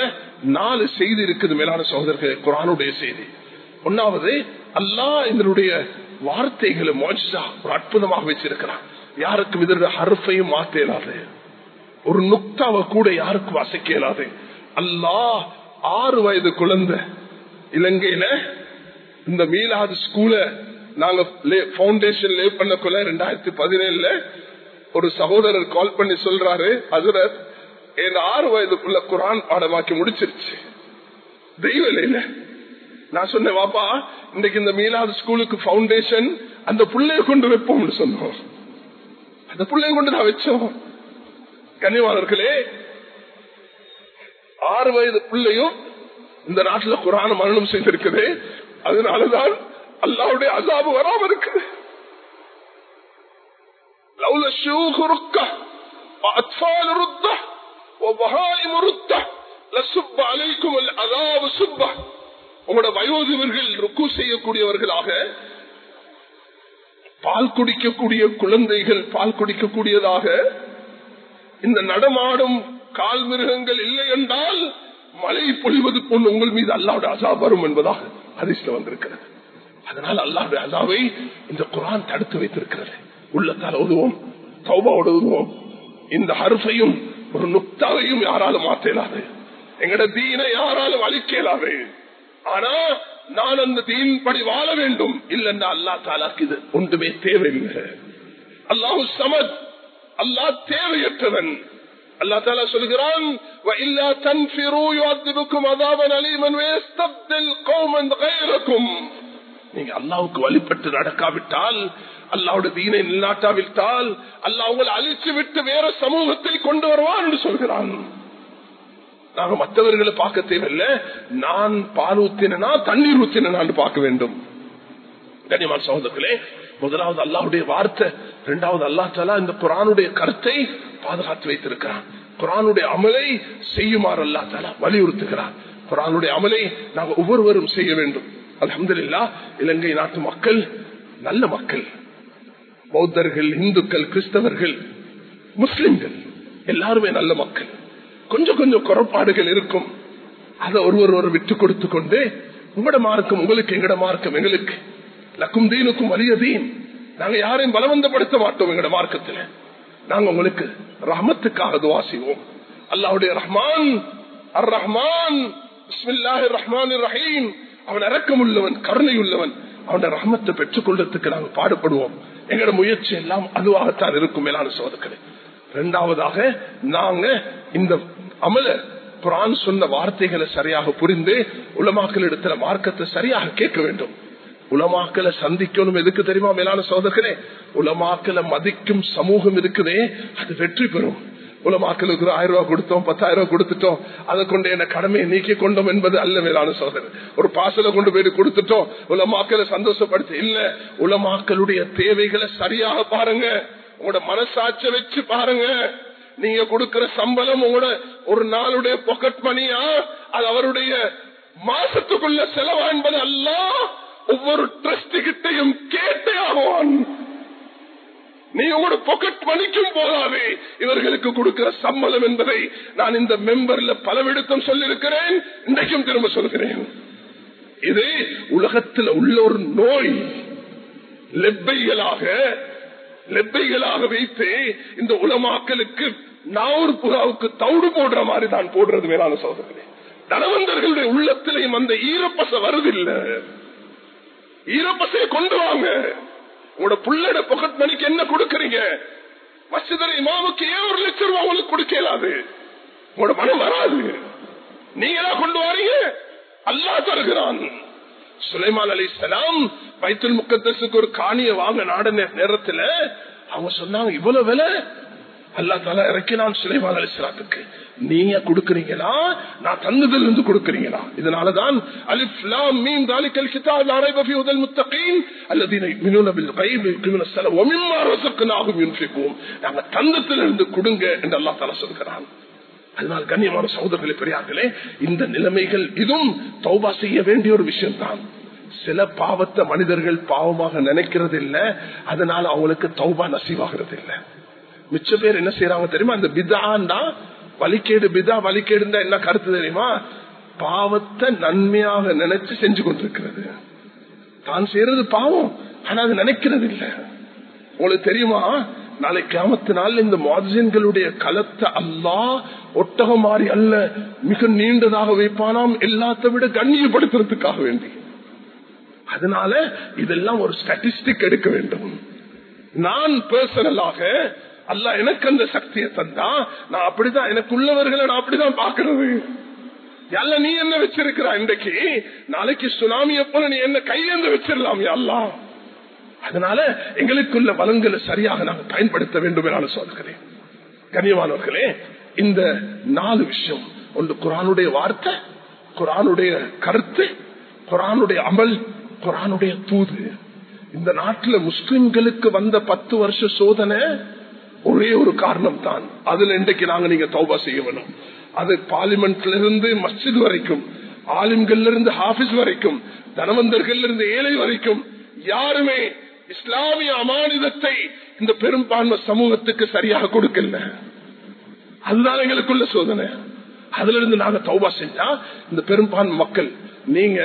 S1: நாலு செய்தி இருக்குது மேலான சகோதரர்கள் குரானுடைய செய்தி. ஒன்னாவது அல்லா இதனுடைய வார்த்தைகளை மோஜா ஒரு அற்புதமாக வச்சிருக்கிறான். யாருக்கும் இதனுடைய ஹர்ஃபையும் மாற்ற இயலாது ஒரு நுக்தாவை கூட யாருக்கும் அசைக்க இயலாது அல்லா ஆறு வயது குழந்தை இலங்கையில இந்த மீலாது ஸ்கூல நாங்க பவுண்டேஷன் லே பண்ணக்குள்ள ரெண்டாயிரத்தி பதினேழுல ஒரு சகோதரர் கால் பண்ணி சொல்றாரு அதுல என் ஆறு வயதுக்குள்ள குரான் பாடமாக்கி முடிச்சிருச்சு. தெய்வலையில நான் சொன்னேன் வாப்பா இன்னைக்கு இந்த மீலாது ஸ்கூலுக்கு பவுண்டேஷன் அந்த பிள்ளைய கொண்டு வைப்போம்னு சொன்னோம். அந்த பிள்ளைய கொண்டு நான் வச்சோம். கனிவாளர்களே ஆறு வயது பிள்ளையும் இந்த நாட்டில் குரான மரணம் செய்திருக்குது. அதனாலதான் அல்லாவுடைய அசாபு வராம இருக்குது உங்களோட வயோதிபர்கள் ருக்கு செய்யக்கூடியவர்களாக பால் குடிக்கக்கூடிய குழந்தைகள் பால் குடிக்கக்கூடியதாக இந்த நடமாடும் கால் மிருகங்கள் இல்லை என்றால் மழை பொழிவது போன்று உங்கள் மீது அல்லாவோட அசா வரும் என்பதாக அதிர்ஷ்டம் வந்திருக்கிறது. அதனால் அல்லாஹ் அல்லாவை இந்த குரான் தடுத்து வைத்திருக்கிறது. உள்ளத்தால் ஓதுவோம் சௌபாவோடு ஓதுவோம். இந்த ஹருஃபையும் ஒரு நுக்தாவையும் யாராலும் மாற்றலாது எங்கட தீனை யாராலும் அழிக்க இயலாது. ஆனா நான் அந்த தீன் படி வாழ வேண்டும். இல்லைன்னா அல்லா தாலாக்கு இது ஒன்றுமே தேவையில்லை. அல்லாஹு சமத் அல்லாஹ் தேவையற்றவன். அல்லா தாலா சொல்கிறான் நீங்க அல்லாவுக்கு வழிபட்டு நடக்காவிட்டால் அல்லாவோட தீனை நில்லாட்டாவிட்டால் அல்லா உங்களை அழிச்சு விட்டு வேற சமூகத்தை கொண்டு வருவான் என்று சொல்கிறான். நாங்க மற்றவர்களை பார்க்க தேவையில்லை. நான் பால் ஊத்தினா தண்ணீர் ஊத்தினான்னு பார்க்க வேண்டும். கனிமான் சகோதரர்களே முதலாவது அல்லாவுடைய வார்த்தை இரண்டாவது அல்லா தாலா இந்த குரானுடைய கருத்தை பாதுகாத்து வைத்திருக்கிறான். குரானுடைய அமலை செய்யுமாறு அல்லா தாலா வலியுறுத்துகிறார். குரானுடைய அமலை நாங்கள் ஒவ்வொருவரும் செய்ய வேண்டும். அலமதுல்லா இலங்கை நாட்டு மக்கள் நல்ல மக்கள். பௌத்தர்கள் இந்துக்கள் கிறிஸ்தவர்கள் முஸ்லிம்கள் எல்லாருமே நல்ல மக்கள். கொஞ்சம் கொஞ்சம் குறைபாடுகள் இருக்கும். அதை ஒருவர் ஒரு விட்டு கொடுத்து கொண்டு உங்களோட மார்க்கம் உங்களுக்கு எங்கட மார்க்கம் எங்களுக்கு. லக்கும் தீனுக்கும் வலிய தீன். நாங்க யாரையும் பலவந்தப்படுத்த மாட்டோம் எங்கட மார்க்கத்துல. நாங்க உங்களுக்கு ரஹமத்துக்காக துவா செய்வோம். அல்லாவுடைய ரஹ்மான் அர் ரஹ்மான் ரஹ்மான் ரஹீம். அவன் அரக்கம் உள்ளவன் கருணை உள்ளவன் அவனோட ரஹமத்தை பெற்றுக் கொள்றதுக்கு நாங்கள் பாடுபடுவோம். எங்களோட முயற்சி எல்லாம் அதுவாகத்தான் இருக்கும் மேலான சோதக்களை இரண்டாவதாக நாங்க இந்த அமல குரான் சொன்ன வார்த்தைகளை சரியாக புரிந்து உலமாக்கள் இடத்துல மார்க்கத்தை சரியாக கேட்க வேண்டும். உலமாக்களை சந்திக்கணும் எதுக்கு தெரியுமா மேலான சோதர்களே உலமாக்களை மதிக்கும் சமூகம் இருக்குதே அது வெற்றி பெறும். உலமாக்களுக்கு ஆயிரம் ரூபாய் கொடுத்தோம் பத்தாயிரம் ரூபாய் கொடுத்துட்டோம். அதை கொண்டு என்ன கடமையை நீக்கி கொண்டோம் என்பது அல்ல மேலான சோதனை. ஒரு பாசலை கொண்டு போய் கொடுத்துட்டோம். உலமாக்களை சந்தோஷப்படுத்தி இல்ல. உலமாக்களுடைய தேவைகளை சரியாக பாருங்க. உங்களோட மனசாட்ச வச்சு பாருங்க. நீங்க கொடுக்கிற சம்பளம் உங்களோட ஒரு நாளுடைய பாக்கெட் மணியா அது அவருடைய மாசத்துக்குள்ள செலவா என்பது அல்ல ஒவ்வொரு ட்ரஸ்ட் கிட்டையும் கேட்டே ஆகுவான் நீ உங்களோட பொக்கெட் மணிக்கும் போதாது இவர்களுக்கு கொடுக்கிற சம்பளம் என்பதை நான் இந்த மெம்பர்ல பலவிடத்தம் சொல்லியிருக்கிறேன். இன்றைக்கும் திரும்ப சொல்கிறேன். இது உலகத்தில் உள்ள ஒரு நோய். லெப்பைகளாக லெப்பைகளாக வைத்து இந்த உலமாக்களுக்கு நாவூர் புகாவுக்கு தவுடு போடுற மாதிரி தான் போடுறது மேலான சோதனை தனவந்தர்களுடைய உள்ளத்திலையும் அந்த ஈரப்பச வருதில்லை. ஈரப்பசையை கொண்டு வாங்க. உங்களோட புள்ளட பொக்கட் மணிக்கு என்ன கொடுக்கறீங்க? மசிதரை இமாமுக்கு ஏன் ஒரு லட்சம் ரூபாய் உங்களுக்கு கொடுக்கலாது உங்களோட மனம் வராது. நீங்களா கொண்டு வரீங்க? அல்லா தருகிறான். சுலைமான் அலி சலாம் பைத்துல் முக்கத்தசுக்கு ஒரு காணிய வாங்க நாட நேரத்துல அவங்க சொன்னாங்க இவ்வளவு விலை? அல்லா தால இறக்கினான் சுலைமான் அலிஸ்லாத்துக்கு நீங்க கொடுக்கறீங்களா? நான் தந்ததில் இருந்து கொடுக்கறீங்களா? இதனாலதான் அலிஃப்லாம் மீன் தாலிக்கல் கிதாப் அரைப ஃபீ உதல் முத்தகீன். அல்லதீன யுமினூன பில் கைப் யுகிமுன ஸலா நாங்க தந்தத்துல இருந்து கொடுங்க என்று அல்லாஹ் தஆலா சொல்கிறான். அதனால் கண்ணியமான சகோதரர்களே பெரியார்களே இந்த நிலைமைகள் இதுவும் தௌபா செய்ய வேண்டிய ஒரு விஷயம் தான் சில பாவத்தை மனிதர்கள் பாவமாக நினைக்கிறது இல்லை அதனால அவங்களுக்கு தௌபா நசீவாகிறது இல்லை மிச்ச பேர் என்ன செய்யறாங்க தெரியுமா? அந்த பிதான்டா வலிக்கேடு பிதா வலிக்கேடுந்தா என்ன கருத்து தெரியுமா? பாவத்தை நன்மையாக நினைச்சு செஞ்சு கொண்டிருக்கிறது தான் செய்யறது பாவம் ஆனா அது நினைக்கிறது இல்லை. உங்களுக்கு தெரியுமா? நாளை கிராமத்து நாள் இந்த மாதின்களுடைய களத்தை அல்லா ஒட்டகம் மாறி அல்ல மிக நீண்டதாக வைப்பானாம் எல்லாத்த விட கண்ணியப்படுத்துறதுக்காக வேண்டி. அதனால இதெல்லாம் ஒரு ஸ்டாட்டிஸ்டிக் எடுக்க வேண்டும். நான் பர்சனலாக அல்ல எனக்கு அந்த சக்தியை தந்தா நான் அப்படிதான் எனக்கு உள்ளவர்களை நான் அப்படிதான் பாக்குறது அல்ல நீ என்ன வச்சிருக்கிறா இன்றைக்கு? நாளைக்கு சுனாமி எப்ப நீ என்ன கையேந்து வச்சிடலாம் அல்லா அதனால எங்களுக்குள்ள வளங்களை சரியாக நாங்கள் பயன்படுத்த வேண்டும் என சொல்கிறேன். கனியமானவர்களே இந்த நாலு விஷயம். ஒன்று குரானுடைய வார்த்தை குரானுடைய கருத்து குரானுடைய அமல் குரானுடைய தூது. இந்த நாட்டில் முஸ்லிம்களுக்கு வந்த பத்து வருஷ சோதனை ஒரே ஒரு காரணம் தான் அதுல இன்றைக்கு நாங்க நீங்க தௌபா செய்ய வேணும். அது பார்லிமெண்ட்ல இருந்து மஸ்ஜித் வரைக்கும் ஆலிம்கள்ல இருந்து ஹாபிஸ் வரைக்கும் தனவந்தர்கள் இருந்து ஏழை வரைக்கும் யாருமே இஸ்லாமிய அமானிதத்தை இந்த பெரும்பான்மை சமூகத்துக்கு சரியாக கொடுக்கல. அதுதான் எங்களுக்குள்ள சோதனை. அதுல இருந்து நாங்க தௌபா செஞ்சா இந்த பெரும்பான்மை மக்கள் நீங்க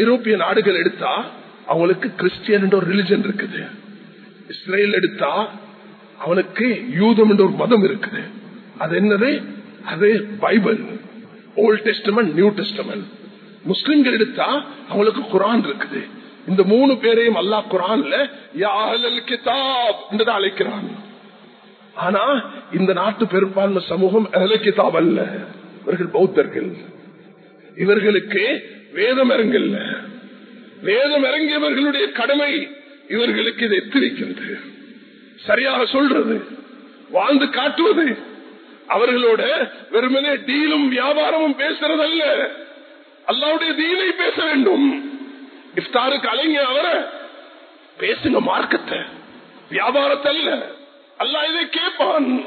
S1: ஐரோப்பிய நாடுகள் எடுத்தா அவங்களுக்கு கிறிஸ்டியன் ஒரு ரிலிஜன் இருக்குது. இஸ்ரேல் எடுத்தா அவனுக்கு யூதம் என்ற ஒரு மதம் இருக்குது. அது என்னது? அது Bible. Old testament new testament முஸ்லிம்கள் எடுத்தா அவங்களுக்கு குரான் இருக்குது. இந்த மூணு பேரையும் அல்லா குரான்ல கிதாப் என்று அழைக்கிறான். ஆனா இந்த நாட்டு பெரும்பான்மை சமூகம் அஹல கிதாப் அல்ல. இவர்கள் பௌத்தர்கள். இவர்களுக்கு வேதம் இறங்கல்ல. வேதம் இறங்கியவர்களுடைய கடமை இவர்களுக்கு இதை எத்திரிக்கின்றது சரியாக சொல்றது வாழ்ந்து காட்டுவது. அவர்களோட வெறுமனே டீலும் வியாபாரமும் பேசுறதல்ல. அல்லாவுடைய தீனை பேச வேண்டும். இஃப்தாருக்கு அலைங்க அவர. பேசுங்க மார்க்கத்தை. வியாபாரத்தை அல்ல அல்லா இதை கேட்பான்.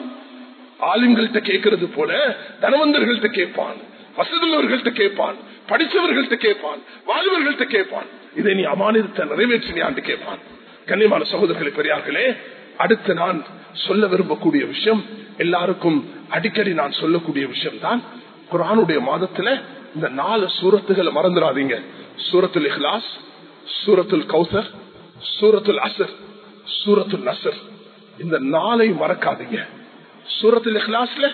S1: ஆளுங்கள்ட்ட கேட்கறது போல தனவந்தர்கள்ட்ட கேட்பான். வசதியுள்ளவர்கள்ட்ட கேட்பான். படிச்சவர்கள்ட்ட கேட்பான். வாலிபர்கள்ட்ட கேட்பான். இதை நீ அமானிதத்தை நிறைவேற்றினியான்னு கேட்பான். கண்ணியமான சகோதரர்களை பெரியார்களே அடுத்து நான் சொல்ல விரும்பக்கூடிய விஷயம் எல்லாருக்கும் அடிக்கடி நான் சொல்லக்கூடிய விஷயம் தான் குரானுடைய மாதத்துல இந்த நாலு சூரத்துகளை மறந்துடாதீங்க. சூரத்துல் இஹ்லாஸ் சூரத்துல் கௌசர் சூரத்துல் அசர் சூரத்துல் நசர் இந்த நாளை மறக்காதீங்க. சூரத்துல் இஹ்லாஸ்ல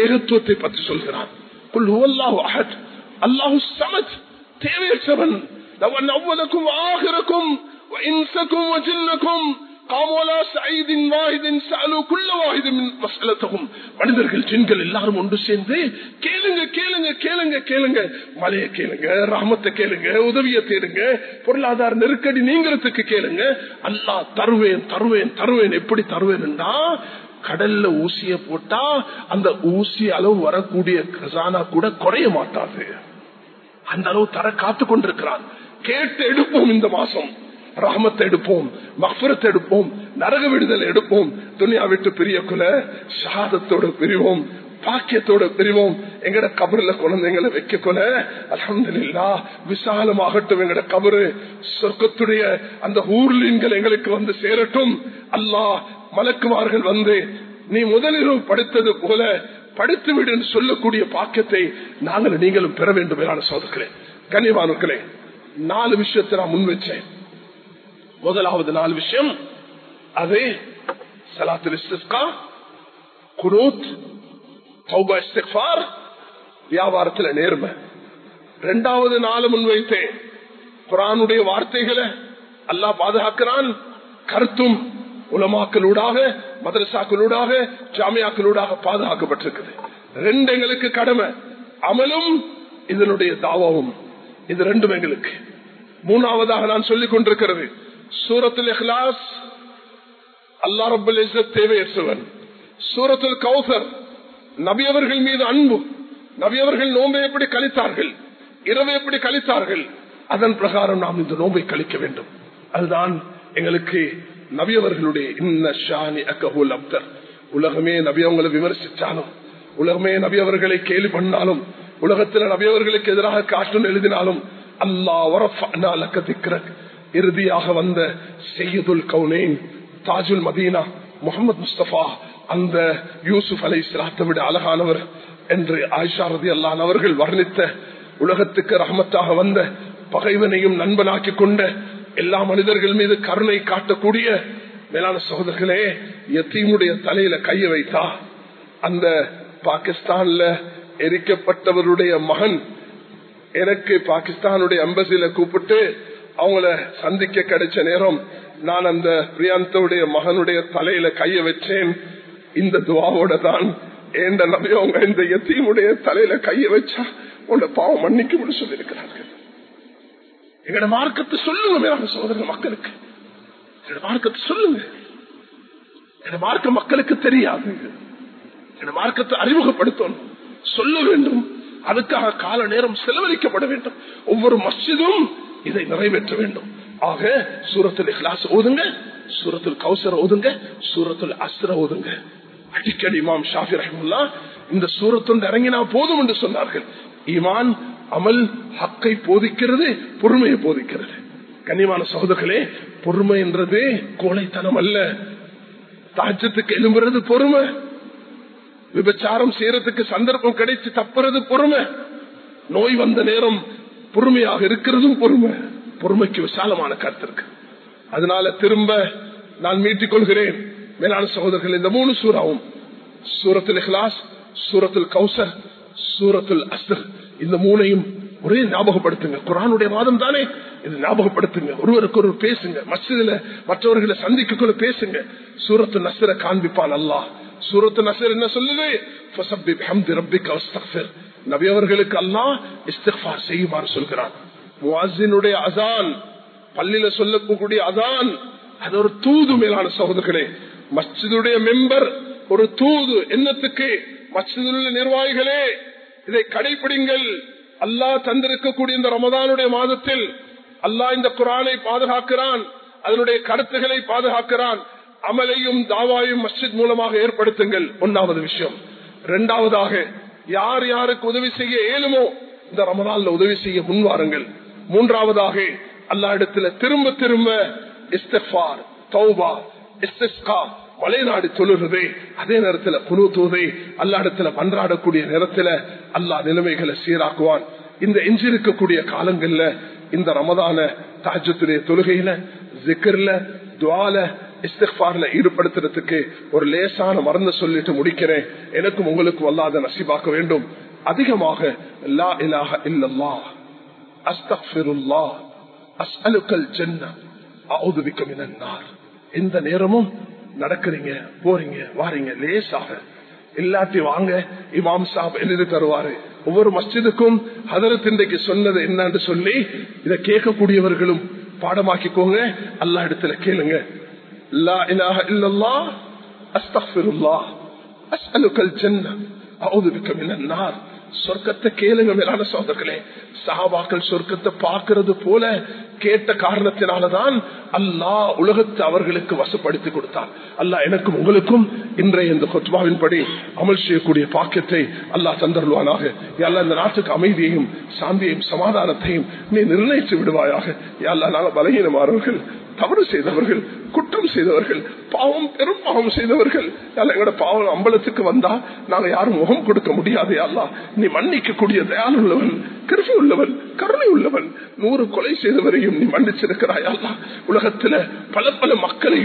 S1: ஏகத்துவத்தை பற்றி சொல்கிறான். குல் அஹத் அல்லாஹு சமத் தேவையற்றவன். அவன் அவ்வளக்கும் ஆகிறக்கும் இன்சக்கும் வஜின்னக்கும் மனிதர்கள் ஜின்கள் எல்லாரும் ஒன்று சேர்ந்து கேளுங்க கேளுங்க கேளுங்க கேளுங்க. மலையை கேளுங்க ராமத்தை கேளுங்க உதவியை தேடுங்க. பொருளாதார நெருக்கடி நீங்கிறதுக்கு கேளுங்க. அல்லா தருவேன் தருவேன் தருவேன். எப்படி தருவேன்டா கடல்ல ஊசிய போட்டா அந்த ஊசி அளவு வரக்கூடிய கசானா கூட குறைய மாட்டாது. அந்த அளவு தர காத்து கொண்டிருக்கிறான் கேட்டு எடுப்போம் இந்த மாசம். ரஹமத்தை எடுப்போம் மஃபரத்தை எடுப்போம் நரக விடுதலை எடுப்போம். துணியா விட்டு பெரிய குல சாதத்தோட பிரிவோம் பாக்கியத்தோட பிரிவோம். எங்கட கபருல குழந்தைங்களை வைக்க கொல அலமதுல்லா விசாலமாகட்டும் எங்கட கபரு. சொர்க்கத்துடைய அந்த ஊர்லீன்கள் எங்களுக்கு வந்து சேரட்டும். அல்லாஹ் மலக்குமார்கள் வந்து நீ முதலிரவு படுத்தது போல படுத்து விடுன்னு சொல்லக்கூடிய பாக்கியத்தை நாங்கள் நீங்களும் பெற வேண்டும் என சோதக்கிறேன். கனிவானுக்களே நாலு விஷயத்தை நான் முன் வச்சேன். முதலாவது நாலு விஷயம் அது சலாத்தில் குனூத் வியாபாரத்துல நேர்மை. இரண்டாவது நாலு முன்வைத்தேன் குரானுடைய வார்த்தைகளை அல்லா பாதுகாக்கிறான். கருத்தும் உலமாக்களூடாக மதரசாக்களூடாக ஜாமியாக்களூடாக பாதுகாக்கப்பட்டிருக்குது. ரெண்டு எங்களுக்கு கடமை அமலும் இதனுடைய தாவாவும். இது ரெண்டும் எங்களுக்கு. மூணாவதாக நான் சொல்லிக் கொண்டிருக்கிறது சூரத்தில் இஹ்லாஸ் அல்லா ரபுல் தேவையற்றவன். சூரத்தில் கௌசர் நபியவர்கள் மீது அன்பு. நபியவர்கள் நோம்பை எப்படி கழித்தார்கள்? இரவு எப்படி கழித்தார்கள்? அதன் பிரகாரம் நாம் இந்த நோம்பை கழிக்க வேண்டும். அதுதான் எங்களுக்கு நபியவர்களுடைய இன்ன ஷானி அக்கஹுல் அப்தர் உலகமே நபியவங்களை விமர்சித்தாலும் உலகமே நபியவர்களை கேலி பண்ணாலும் உலகத்தில் நபியவர்களுக்கு எதிராக காஷ்டன் எழுதினாலும் அல்லா வரஃபிக்கிற இறுதியாக வந்த செய்யுதுல் கவுனேன் தாஜுல் மதீனா முகமது முஸ்தபா அந்த யூசுப் அலை சிலாத்தை விட அழகானவர் என்று ஆயிஷா ரதி அல்லான் அவர்கள் வர்ணித்த உலகத்துக்கு ரஹமத்தாக வந்த பகைவனையும் நண்பனாக்கி கொண்ட எல்லா மனிதர்கள் மீது கருணை காட்டக்கூடிய மேலான சகோதரர்களே எத்தீமுடைய தலையில கைய வைத்தா அந்த பாகிஸ்தான்ல எரிக்கப்பட்டவருடைய மகன் எனக்கு பாகிஸ்தானுடைய அம்பசியில கூப்பிட்டு அவங்கள சந்திக்க கிடைச்ச நேரம் நான் அந்த பிரியாந்தோடைய மகனுடைய தலையில கைய வச்சேன். இந்த துவாவோட தான் ஏண்ட நபியவங்க இந்த எத்தீமுடைய தலையில கைய வச்சா உன்னோட பாவம் மன்னிக்கும் சொல்லியிருக்கிறார்கள். எங்களோட மார்க்கத்தை சொல்லுங்க மேலான சோதர மக்களுக்கு. எங்கட மார்க்கத்தை சொல்லுங்க. எங்க மார்க்க மக்களுக்கு தெரியாது. எங்க மார்க்கத்தை அறிமுகப்படுத்தணும். சொல்ல வேண்டும். அதுக்காக கால நேரம் செலவழிக்கப்பட வேண்டும். ஒவ்வொரு மஸ்ஜிதும் இதை நிறைவேற்ற வேண்டும். ஆக சூரத்தில் இஹ்லாஸ் ஓதுங்க சூரத்தில் கௌசர ஓதுங்க சூரத்தில் அஸ்ர ஓதுங்க. அடிக்கடி இமாம் ஷாஃபி ரஹமுல்லா இந்த சூரத்துண்டு இறங்கினா போதும் என்று சொன்னார்கள். ஈமான் அமல் ஹக்கை போதிக்கிறது பொறுமையை போதிக்கிறது. கண்ணியமான சகோதரர்களே பொறுமை என்றது கோழைத்தனம் அல்ல. தாஜத்துக்கு எழும்புறது பொறுமை. விபச்சாரம் செய்யறதுக்கு சந்தர்ப்பம் கிடைச்சு தப்புறது பொறுமை. நோய் வந்த நேரம் பொறுமையாக இருக்கிறதும் பொறுமை. பொறுமைக்கு விசாலமான கருத்து இருக்கு. அதனால திரும்ப நான் மீட்டிக் கொள்கிறேன். மேலான சகோதரர்கள் இந்த மூணு சூறாவும் சூரத்தில் இஹ்லாஸ் சூரத்தில் கௌசர் சூரத்தில் அஸ்தர் இந்த மூணையும் ஒரே ஞாபகப்படுத்துங்க. குரானுடைய மாதம் தானே? இது ஞாபகப்படுத்துங்க. ஒருவருக்கு ஒருவர் பேசுங்க. மசிதில மற்றவர்களை சந்திக்கக்குள்ள பேசுங்க. சூரத்து நசர காண்பிப்பான் அல்லாஹ். சூரத்து நசர் என்ன சொல்லுது? நபி அவர்களுக்கு அல்லாஹ் இஸ்திஃபார் செய்யுமாறு சொல்கிறான். முவாசினுடைய அசான் பள்ளியில சொல்லக்கூடிய அதான் அது ஒரு தூது மேலான சகோதரர்களே. மஸ்ஜிதுடைய மெம்பர் ஒரு தூது என்னத்துக்கு? மஸ்ஜிதுள்ள நிர்வாகிகளே இதை கடைபிடிங்கள் அல்லாஹ் தந்திருக்கக்கூடிய இந்த ரமதானுடைய மாதத்தில் அல்லாஹ் இந்த குரானை பாதுகாக்கிறான் அதனுடைய கருத்துக்களை பாதுகாக்கிறான். அமலையும் தாவாயும் மஸ்ஜித் மூலமாக ஏற்படுத்துங்கள். ஒன்னாவது விஷயம். இரண்டாவதாக யார் யாருக்கு உதவி செய்ய இயலுமோ இந்த ரமதான்ல உதவி செய்ய முன்வாருங்கள் மூன்றாவதாக அல்லா இடத்துல திரும்ப திரும்ப இஸ்தார் தௌபா இஸ்திஸ்கா மலைநாடு தொழுறதே அதே நேரத்துல புனு தூதை அல்லா இடத்துல பன்றாடக்கூடிய நேரத்துல அல்லா நிலைமைகளை சீராக்குவான். இந்த எஞ்சி இருக்கக்கூடிய காலங்கள்ல இந்த ரமதான தாஜத்துடைய தொழுகையில ஜிக்கர்ல துவால இஸ்திஃபார்ல ஈடுபடுத்துறதுக்கு ஒரு லேசான மருந்து சொல்லிட்டு முடிக்கிறேன். எனக்கும் உங்களுக்கும் அல்லாத நசிபாக்க வேண்டும். அதிகமாக லா இலாக இல்லல்லா அஸ்தக்ஃபிருல்லா அஸ்அலுக்கல் ஜன்ன அஊது பிக்க மினன் எந்த நேரமும் நடக்கிறீங்க போறீங்க வாரீங்க லேசாக. இல்லாட்டி வாங்க இமாம் சாப் எழுதி தருவாரு. ஒவ்வொரு மஸ்ஜிதுக்கும் ஹதரத் இன்றைக்கு சொன்னது என்னன்னு சொல்லி இதை கேட்கக்கூடியவர்களும் பாடமாக்கிக்கோங்க. அல்லா இடத்துல கேளுங்க. லா இலாஹ இல்லல்லாஹ் அஸ்தக்ஃபிருல்லாஹ் அஸ்அலுக்கல் ஜன்னah அஊது பிக மினன் நார் சொர்க்கத்தை கேளுங்க மேலான சோதர்களே சஹாபாக்கள் சொர்க்கத்தை பார்க்கிறது போல கேட்ட காரணத்தினாலதான் அல்லாஹ் உலகத்தை அவர்களுக்கு வசப்படுத்தி கொடுத்தார். அல்லாஹ் எனக்கும் உங்களுக்கும் இன்றைய இந்த கொத்வாவின் படி அமல் செய்யக்கூடிய பாக்கியத்தை அல்லாஹ் தந்தருவானாக எல்லா இந்த நாட்டுக்கு அமைதியையும் சாந்தியையும் சமாதானத்தையும் நீ நிர்ணயித்து விடுவாயாக. எல்லா நாங்கள் பலகீனமானவர்கள் தவறு செய்தவர்கள் குற்றம் செய்தவர்கள் பாவம் பெரும் பாவம் செய்தவர்கள். எங்களோட பாவம் அம்பலத்துக்கு வந்தா நாங்க யாரும் முகம் கொடுக்க முடியாது அல்லா நீ மன்னிக்க கூடிய தயால் உள்ளவன் கருவி உள்ளவன் கருணை உள்ளவன் நூறு கொலை செய்தவரையும் நீ மன்னிச்சிருக்கிறாய் அல்லா உலகத்துல பல பல மக்களை